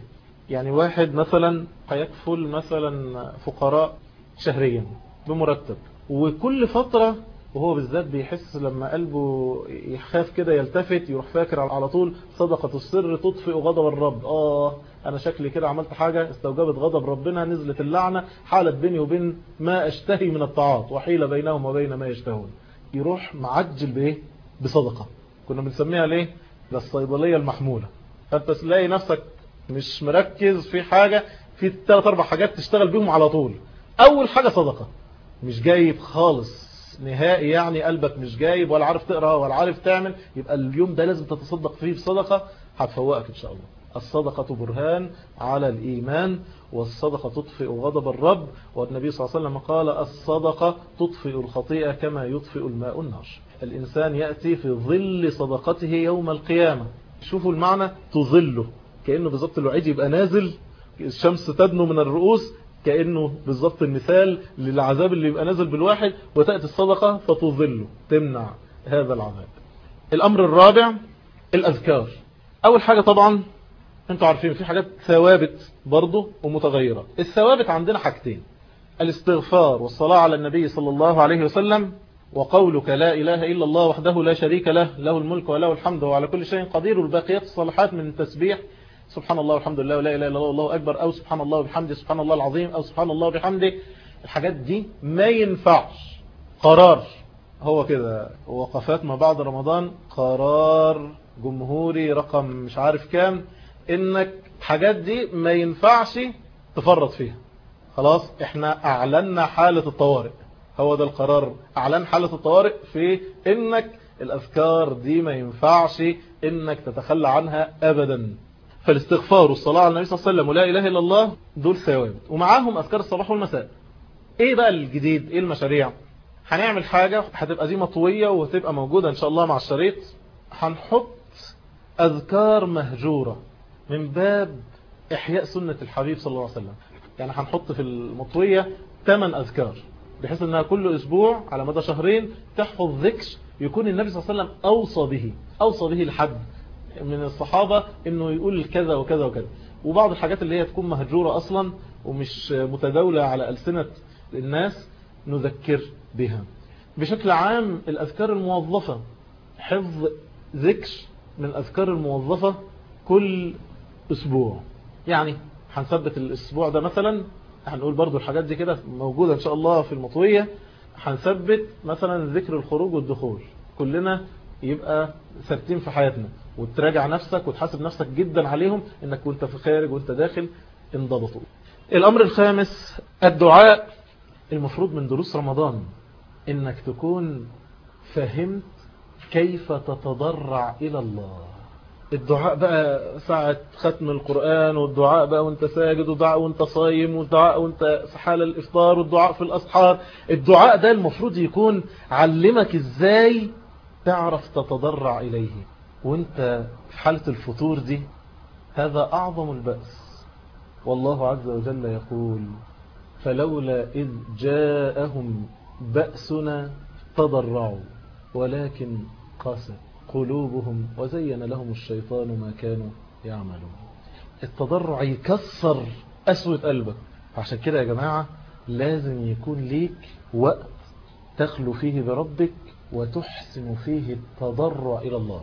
يعني واحد مثلا هيكفل مثلا فقراء شهريا بمرتب وكل فترة وهو بالذات بيحس لما قلبه يخاف كده يلتفت يروح فاكر على طول صدقة السر تطفئ غضب الرب. آه أنا شكلي كده عملت حاجة استوجبت غضب ربنا نزلت اللعنة حالت بيني وبين ما أشتهي من الطاعات وحيل بينهم وبين ما يشتهون. يروح معجل بإيه؟ بصدقة. كنا بنسميها ليه؟ ده الصيدلية المحمولة. فأنت تلاقي نفسك مش مركز في حاجة في ثلاث أربع حاجات تشتغل بيهم على طول. أول حاجة صدقة. مش جايب خالص. نهائي يعني قلبك مش جايب ولا عارف تقرأ ولا عارف تعمل يبقى اليوم ده لازم تتصدق فيه بصدقة هتفوقك إن شاء الله. الصدقة برهان على الإيمان والصدقة تطفئ غضب الرب والنبي صلى الله عليه وسلم قال الصدقة تطفئ الخطيئة كما يطفئ الماء النار. الإنسان يأتي في ظل صدقته يوم القيامة. شوفوا المعنى تظله. كأنه بالضبط الوعيد يبقى نازل الشمس تدنو من الرؤوس كأنه بالضبط المثال للعذاب اللي يبقى نازل بالواحد وتأتي الصدقة فتظله. تمنع هذا العذاب. الأمر الرابع الأذكار. أول حاجة طبعا أنتوا عارفين في حاجات ثوابت برضه ومتغيرة. الثوابت عندنا حاجتين. الاستغفار والصلاة على النبي صلى الله عليه وسلم وقولك لا إله إلا الله وحده لا شريك له له الملك وله الحمد وعلى كل شيء قدير والباقيات الصالحات من التسبيح سبحان الله والحمد لله ولا إله إلا الله والله أكبر أو سبحان الله وبحمده سبحان الله العظيم أو سبحان الله وبحمده الحاجات دي ما ينفعش. قرار. هو كده. وقفات ما بعد رمضان. قرار جمهوري رقم مش عارف كام إنك حاجات دي ما ينفعش تفرط فيها. خلاص إحنا أعلنا حالة الطوارئ. هو ده القرار. اعلان حالة الطوارئ في إنك الأذكار دي ما ينفعش إنك تتخلى عنها ابدا. فالاستغفار والصلاة على النبي صلى الله عليه وسلم ولا إله إلا الله دول ثوابت. ومعاهم أذكار الصباح والمساء. إيه بقى الجديد؟ إيه المشاريع؟ هنعمل حاجة هتبقى دي مطوية وهتبقى موجودة إن شاء الله مع الشريط. هنحط أذكار مهجورة من باب إحياء سنة الحبيب صلى الله عليه وسلم. يعني هنحط في المطوية 8 أذكار بحيث إنها كل أسبوع على مدى شهرين تحفظ ذكر يكون النبي صلى الله عليه وسلم أوصى به أوصى به لحد من الصحابة إنه يقول كذا وكذا وكذا. وبعض الحاجات اللي هي تكون مهجورة أصلا ومش متداولة على ألسنة الناس نذكر بها. بشكل عام الأذكار الموظفة حفظ ذكر من الأذكار الموظفة كل أسبوع. يعني هنثبت الأسبوع ده مثلا هنقول برضو الحاجات دي كده موجودة إن شاء الله في المطوية. هنثبت مثلا ذكر الخروج والدخول. كلنا يبقى ثابتين في حياتنا. وتراجع نفسك وتحاسب نفسك جدا عليهم إنك وأنت في خارج وأنت داخل انضبطوا. الأمر الخامس الدعاء المفروض من دروس رمضان إنك تكون فهمت كيف تتضرع إلى الله. الدعاء بقى ساعة ختم القرآن والدعاء بقى وأنت ساجد والدعاء وأنت صايم والدعاء وأنت حال الإفطار والدعاء في الأسحار. الدعاء ده المفروض يكون علمك إزاي تعرف تتضرع إليه. وانت في حالة الفطور دي هذا أعظم البأس. والله عز وجل يقول فلولا إذ جاءهم بأسنا تضرعوا ولكن قست قلوبهم وزين لهم الشيطان ما كانوا يعملون. التضرع يكسر أسوة قلبك. عشان كده يا جماعة لازم يكون ليك وقت تخلو فيه بربك وتحسن فيه التضرع إلى الله.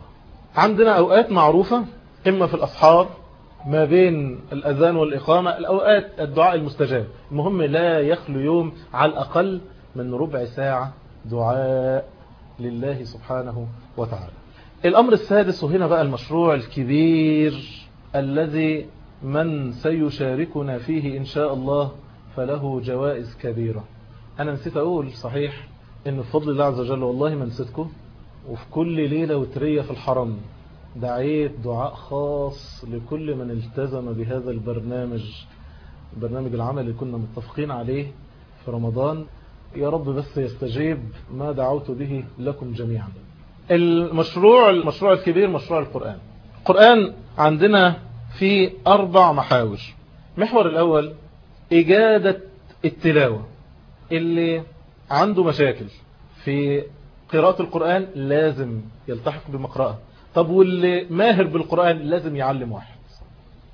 عندنا أوقات معروفة إما في الأصحاب ما بين الأذان والإقامة الأوقات الدعاء المستجاب. المهم لا يخلو يوم على الأقل من ربع ساعة دعاء لله سبحانه وتعالى. الأمر السادس وهنا بقى المشروع الكبير الذي من سيشاركنا فيه إن شاء الله فله جوائز كبيرة. أنا نسيت أقول صحيح؟ إن بفضل الله عز وجل والله ما نسيتكم. وفي كل ليلة وترية في الحرم. دعيت دعاء خاص لكل من التزم بهذا البرنامج البرنامج العمل اللي كنا متفقين عليه في رمضان. يا رب بس يستجيب ما دعوت به لكم جميعا. المشروع المشروع الكبير مشروع القرآن. القرآن عندنا في أربع محاور. محور الأول إجادة التلاوة اللي عنده مشاكل في قراءة القرآن لازم يلتحق بمقرأة. طب واللي ماهر بالقرآن لازم يعلم واحد.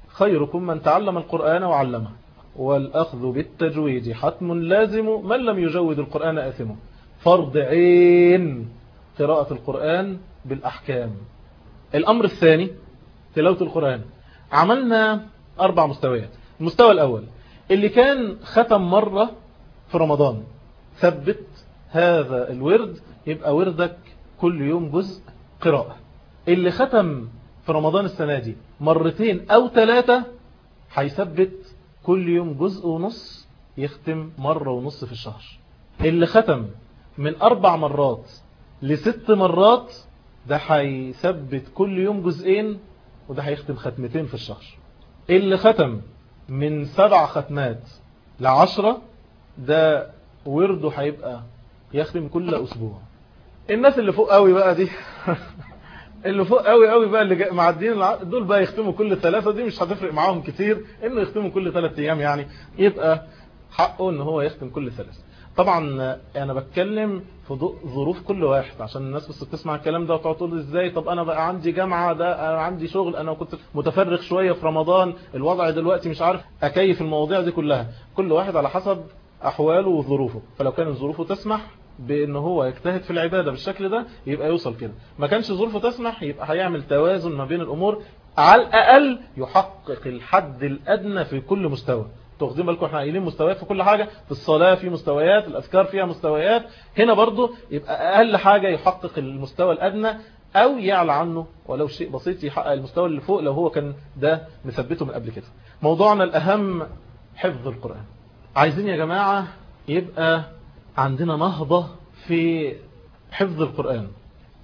خيركم من تعلم القرآن وعلمه والأخذ بالتجويد حتم لازم من لم يجود القرآن أثمه. فرض عين قراءة القرآن بالأحكام. الأمر الثاني تلاوة القرآن. عملنا أربع مستويات. المستوى الأول اللي كان ختم مرة في رمضان. ثبت هذا الورد يبقى وردك كل يوم جزء قراءة. اللي ختم في رمضان السنة دي مرتين أو ثلاثة هيثبت كل يوم جزء ونص يختم مرة ونص في الشهر. اللي ختم من أربع مرات لست مرات ده هيثبت كل يوم جزئين وده هيختم ختمتين في الشهر. اللي ختم من سبع ختمات لعشرة ده ورده هيبقى يختم كل أسبوع. الناس اللي فوق قوي بقى دي [laughs] اللي فوق قوي قوي بقى اللي معديين دول بقى يختموا كل ثلاثة دي مش هتفرق معاهم كتير إنه يختموا كل ثلاث أيام يعني يبقى حقه إن هو يختم كل ثلاثة. طبعا أنا بتكلم في ظروف كل واحد عشان الناس بس بتسمع الكلام ده وتقعد تقول إزاي طب أنا بقى عندي جامعة ده أنا عندي شغل أنا كنت متفرغ شوية في رمضان الوضع دلوقتي مش عارف أكيف المواضيع دي كلها. كل واحد على حسب أحواله وظروفه. فلو كانت ظروفه تسمح بإن هو يجتهد في العبادة بالشكل ده يبقى يوصل كده. ما كانش ظروفه تسمح يبقى هيعمل توازن ما بين الأمور على الأقل يحقق الحد الأدنى في كل مستوى. تاخدين بالكم إحنا قايلين مستويات في كل حاجة. في الصلاة في مستويات الأذكار فيها مستويات. هنا برضو يبقى أقل حاجة يحقق المستوى الأدنى أو يعلى عنه ولو شيء بسيط يحقق المستوى اللي فوق لو هو كان ده مثبته من قبل كده. موضوعنا الأهم حفظ القرآن. عايزين يا جماعة يبقى عندنا نهضة في حفظ القرآن.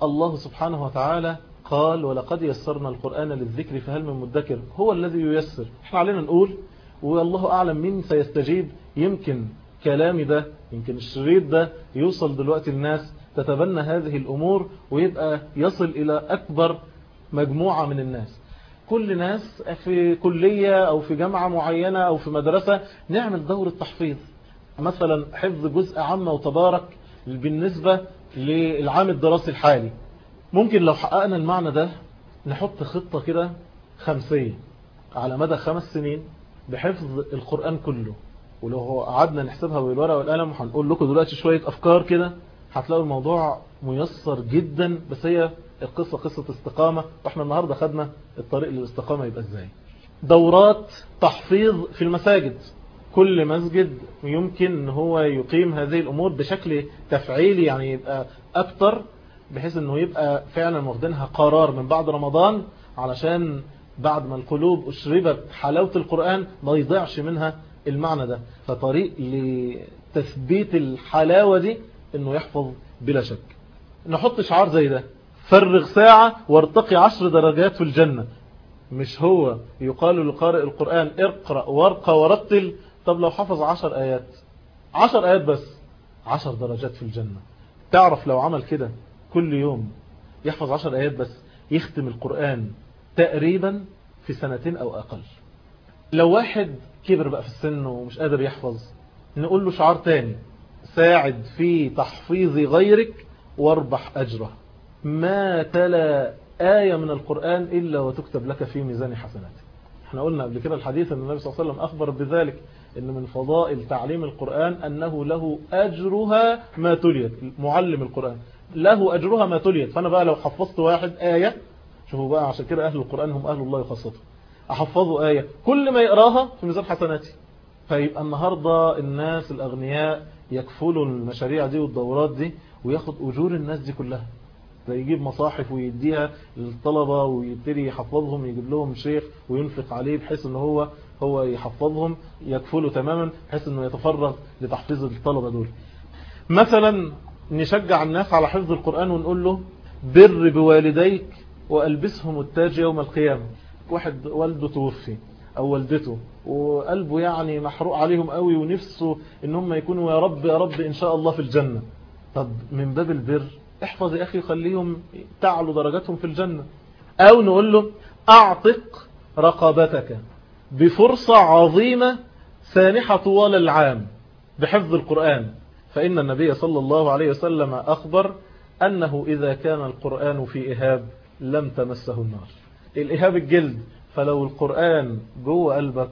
الله سبحانه وتعالى قال ولقد يسرنا القرآن للذكر فهل من مدكر؟ هو الذي ييسر. إحنا علينا نقول والله أعلم مين سيستجيب. يمكن كلامي ده يمكن الشريط ده يوصل دلوقتي الناس تتبنى هذه الأمور ويبقى يصل إلى أكبر مجموعة من الناس. كل ناس في كلية أو في جامعة معينة أو في مدرسة نعمل دورة تحفيظ. مثلا حفظ جزء عامة وتبارك بالنسبة للعام الدراسي الحالي. ممكن لو حققنا المعنى ده نحط خطة كده خمسية على مدى خمس سنين بحفظ القرآن كله. ولو قعدنا نحسبها بالورقة والقلم هنقول لكم دلوقتي شوية أفكار كده هتلاقوا الموضوع ميسر جدا بس هي القصة قصة استقامة. وإحنا النهاردة خدنا الطريق للاستقامة يبقى إزاي؟ دورات تحفيظ في المساجد. كل مسجد يمكن إن هو يقيم هذه الأمور بشكل تفعيلي يعني يبقى أكتر بحيث إنه يبقى فعلا واخدينها قرار من بعد رمضان علشان بعد ما القلوب أشربت حلاوة القرآن ما يضيعش منها المعنى ده. فطريق لتثبيت الحلاوة دي إنه يحفظ بلا شك. نحط شعار زي ده. فرغ ساعة وارتقي عشر درجات في الجنة. مش هو يقال لقارئ القرآن اقرأ وارقى ورتل؟ طب لو حفظ عشر آيات عشر آيات بس عشر درجات في الجنة. تعرف لو عمل كده كل يوم يحفظ عشر آيات بس يختم القرآن تقريبا في سنتين أو أقل. لو واحد كبر بقى في السن ومش قادر يحفظ نقول له شعار تاني ساعد في تحفيظ غيرك واربح أجره. ما تلا آية من القرآن إلا وتكتب لك في ميزان حسناتك إحنا قلنا قبل كده الحديث أن النبي صلى الله عليه وسلم أخبر بذلك إن من فضائل تعليم القرآن أنه له أجرها ما تليت معلم القرآن. له أجرها ما تليت. فأنا بقى لو حفظت واحد آية شوفوا بقى عشان كده أهل القرآن هم أهل الله خاصته أحفظوا آية. كل ما يقراها في ميزان حسناتي. فيبقى النهاردة الناس الأغنياء يكفلوا المشاريع دي والدورات دي وياخد أجور الناس دي كلها. يجيب مصاحف ويديها للطلبة ويبتدي يحفظهم يجيب لهم شيخ وينفق عليه بحيث إن هو هو يحفظهم يكفله تماما بحيث إنه يتفرغ لتحفيظ الطلبة دول. مثلا نشجع الناس على حفظ القرآن ونقول له بر بوالديك وألبسهم التاج يوم القيامة. واحد والده توفي أو والدته وقلبه يعني محروق عليهم قوي ونفسه إن هم يكونوا يا رب يا رب إن شاء الله في الجنة. طب من باب البر احفظ يا أخي خليهم تعلوا درجاتهم في الجنة. أو نقول له أعتق رقبتك بفرصة عظيمة سانحة طوال العام بحفظ القرآن. فإن النبي صلى الله عليه وسلم أخبر أنه إذا كان القرآن في إهاب لم تمسه النار. الإهاب الجلد فلو القرآن جوه قلبك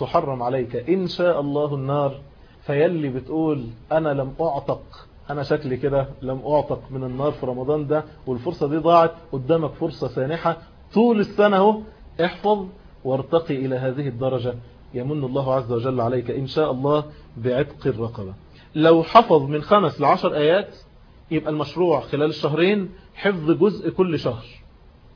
تحرم عليك. إن شاء الله النار فيلي بتقول أنا لم أعتق أنا شكلي كده لم أعتق من النار في رمضان ده والفرصة دي ضاعت قدامك فرصة سانحة. طول السنة أهو احفظ وارتقي إلى هذه الدرجة. يمن الله عز وجل عليك إن شاء الله بعتق الرقبة. لو حفظ من خمس لعشر آيات يبقى المشروع خلال الشهرين حفظ جزء كل شهر.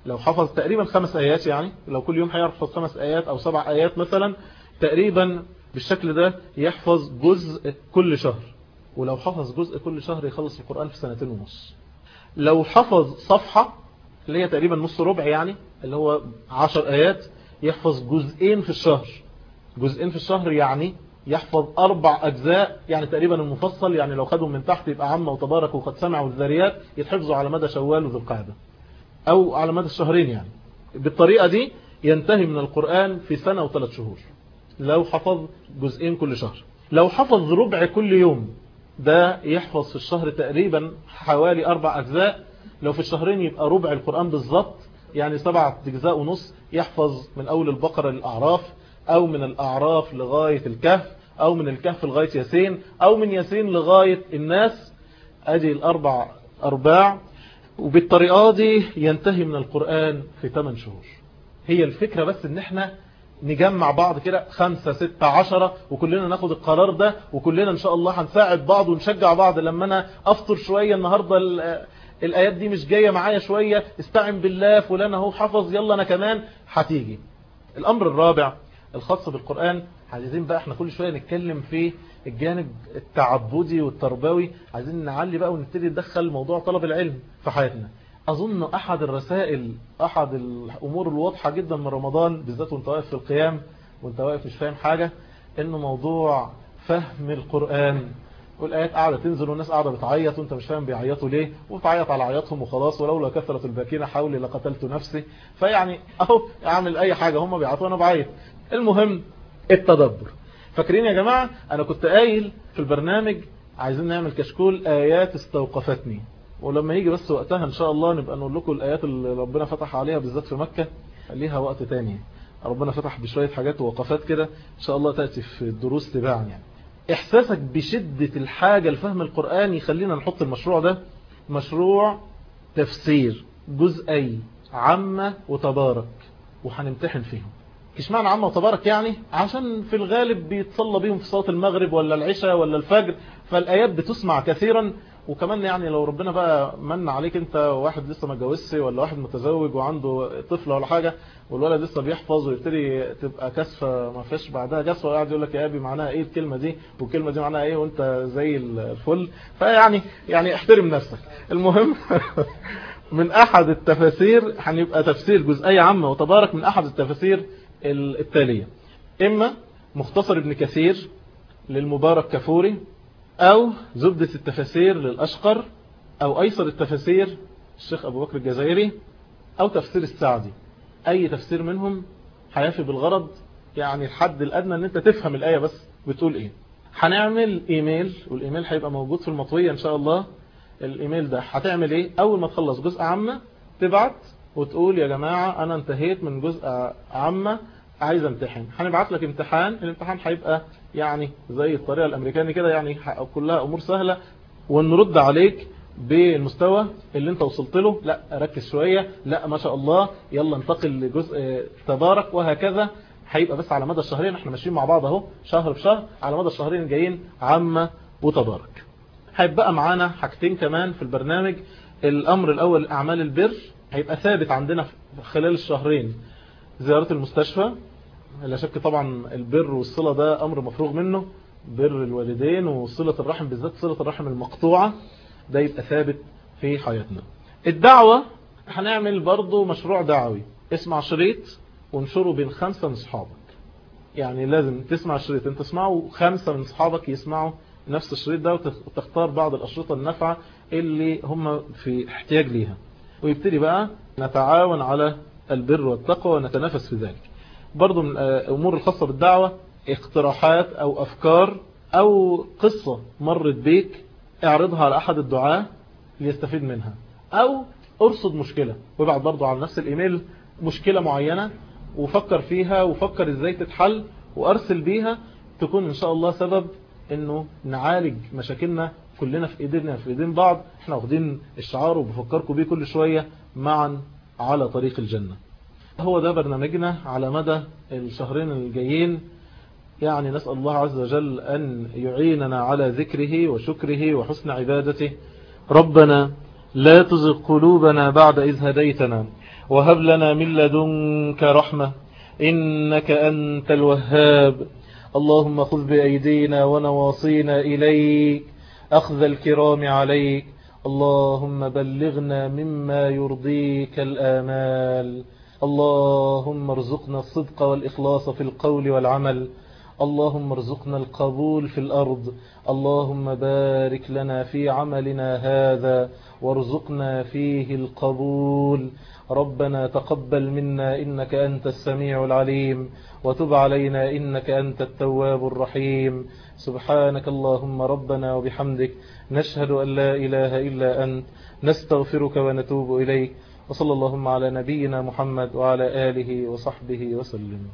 لو حفظ تقريبا خمس آيات يعني لو كل يوم هيحفظ خمس آيات أو سبع آيات مثلا تقريبا بالشكل ده يحفظ جزء كل شهر. ولو حفظ جزء كل شهر يخلص القرآن في سنتين ونص. لو حفظ صفحة اللي هي تقريبا نص ربع يعني اللي هو عشر آيات يحفظ جزئين في الشهر. جزئين في الشهر يعني يحفظ أربع أجزاء يعني تقريبا المفصل يعني لو خدهم من تحت يبقى عامة وتبارك وقد سمعوا الذريات يتحفظوا على مدى شوال وذو القعدة. أو على مدى الشهرين يعني. بالطريقة دي ينتهي من القرآن في سنة وثلاث شهور. لو حفظ جزئين كل شهر. لو حفظ ربع كل يوم ده يحفظ في الشهر تقريبا حوالي أربع أجزاء. لو في الشهرين يبقى ربع القرآن بالظبط يعني سبعة أجزاء ونص يحفظ من أول البقرة للأعراف أو من الأعراف لغاية الكهف أو من الكهف لغاية ياسين أو من ياسين لغاية الناس. أدي الأربع أرباع. وبالطريقة دي ينتهي من القرآن في 8 شهور. هي الفكرة بس إن إحنا نجمع بعض كده خمسة ستة عشرة وكلنا ناخد القرار ده وكلنا إن شاء الله هنساعد بعض ونشجع بعض. لما أنا أفطر شوية النهاردة الآيات دي مش جاية معايا شوية استعن بالله فلان أهو حفظ يلا أنا كمان. هتيجي. الأمر الرابع الخاص بالقرآن عايزين بقى إحنا كل شوية نتكلم في الجانب التعبدي والتربوي. عايزين نعلي بقى ونبتدي ندخل موضوع طلب العلم في حياتنا. أظن أحد الرسائل أحد الأمور الواضحة جدا من رمضان بالذات وأنت واقف في القيام وأنت واقف مش فاهم حاجة إنه موضوع فهم القرآن. والآيات قاعدة تنزل والناس قاعدة بتعيط وأنت مش فاهم بيعيطوا ليه وبتعيط على عياطهم وخلاص ولولا كثرة الباكين حولي لقتلت نفسي. فيعني أهو أعمل أي حاجة هم بيعيطوا وأنا بعيط. المهم التدبر. فاكرين يا جماعة أنا كنت قايل في البرنامج عايزين نعمل كشكول آيات استوقفتني. ولما يجي بس وقتها إن شاء الله نبقى نقول لكم الآيات اللي ربنا فتح عليها بالذات في مكة ليها وقت تاني. ربنا فتح بشوية حاجات ووقفات كده إن شاء الله تأتي في الدروس تباعا يعني. إحساسك بشدة الحاجة لفهم القرآن يخلينا نحط المشروع ده مشروع تفسير جزئي عامة وتبارك وهنمتحن فيهم. إيش معنى عامة وتبارك يعني؟ عشان في الغالب بيتصلى بيهم في صلاة المغرب ولا العشاء ولا الفجر فالآيات بتسمع كثيرا وكمان يعني لو ربنا بقى من عليك انت واحد لسه ما اتجوزش ولا واحد متزوج وعنده طفل ولا حاجة والولد لسه بيحفظ ويبتدي تبقى كسفة ما فيش بعدها كسفة وقاعد يقول لك يا أبي معناها إيه الكلمة دي؟ والكلمة دي معناها إيه وأنت زي الفل؟ فيعني يعني احترم نفسك. المهم [laughs] من أحد التفاسير هنبقى تفسير جزئية عامة وتبارك من أحد التفاسير التالية. إما مختصر ابن كثير للمبارك كفوري أو زبدة التفاسير للأشقر أو أيسر التفاسير الشيخ أبو بكر الجزائري أو تفسير السعدي. أي تفسير منهم هيفي بالغرض يعني الحد الأدنى أن أنت تفهم الآية بس بتقول إيه. هنعمل إيميل والإيميل هيبقى موجود في المطوية إن شاء الله. الإيميل ده هتعمل إيه؟ أول ما تخلص جزء عامة تبعت وتقول يا جماعة أنا انتهيت من جزء عامة. عايز امتحن. هنبعت لك امتحان الامتحان هيبقى يعني زي الطريقة الأمريكاني كده يعني كلها أمور سهلة ونرد عليك بالمستوى اللي انت وصلت له. لا ركز شوية. لا ما شاء الله. يلا انتقل لجزء تبارك وهكذا. هيبقى بس على مدى الشهرين إحنا ماشيين مع بعض اهو شهر بشهر. على مدى الشهرين الجايين عامة وتبارك. هيبقى معانا حاجتين كمان في البرنامج. الأمر الأول أعمال البر. هيبقى ثابت عندنا خلال الشهرين. زيارة المستشفى. لا شك طبعا البر والصلة ده أمر مفروغ منه. بر الوالدين وصلة الرحم بالذات صلة الرحم المقطوعة ده يبقى ثابت في حياتنا. الدعوة هنعمل برضو مشروع دعوي. اسمع شريط وانشره بين خمسة من صحابك. يعني لازم تسمع الشريط انت تسمعه خمسة من صحابك يسمعوا نفس الشريط ده وتختار بعض الأشرطة النافعة اللي هم في احتياج ليها. ويبتدي بقى نتعاون على البر والتقوى ونتنافس في ذلك. برضو من الأمور الخاصة بالدعوة اقتراحات أو أفكار أو قصة مرت بيك اعرضها على أحد الدعاة ليستفيد منها. أو أرصد مشكلة وابعت برضو على نفس الإيميل مشكلة معينة وفكر فيها وفكر إزاي تتحل وأرسل بيها تكون إن شاء الله سبب إنه نعالج مشاكلنا كلنا في إيدينا في إيدين بعض. إحنا واخدين الشعار وبفكركم بيه كل شوية معا على طريق الجنة. هو ده برنامجنا على مدى الشهرين الجايين. يعني نسأل الله عز وجل أن يعيننا على ذكره وشكره وحسن عبادته. ربنا لا تزغ قلوبنا بعد إذ هديتنا وهب لنا من لدنك رحمة إنك أنت الوهاب. اللهم خذ بأيدينا ونواصينا إليك. أخذ الكرام عليك. اللهم بلغنا مما يرضيك الآمال. اللهم ارزقنا الصدق والإخلاص في القول والعمل. اللهم ارزقنا القبول في الأرض. اللهم بارك لنا في عملنا هذا وارزقنا فيه القبول. ربنا تقبل منا إنك أنت السميع العليم وتب علينا إنك أنت التواب الرحيم. سبحانك اللهم ربنا وبحمدك. نشهد أن لا إله إلا أنت. نستغفرك ونتوب إليك. وصلى اللهم على نبينا محمد وعلى آله وصحبه وسلم.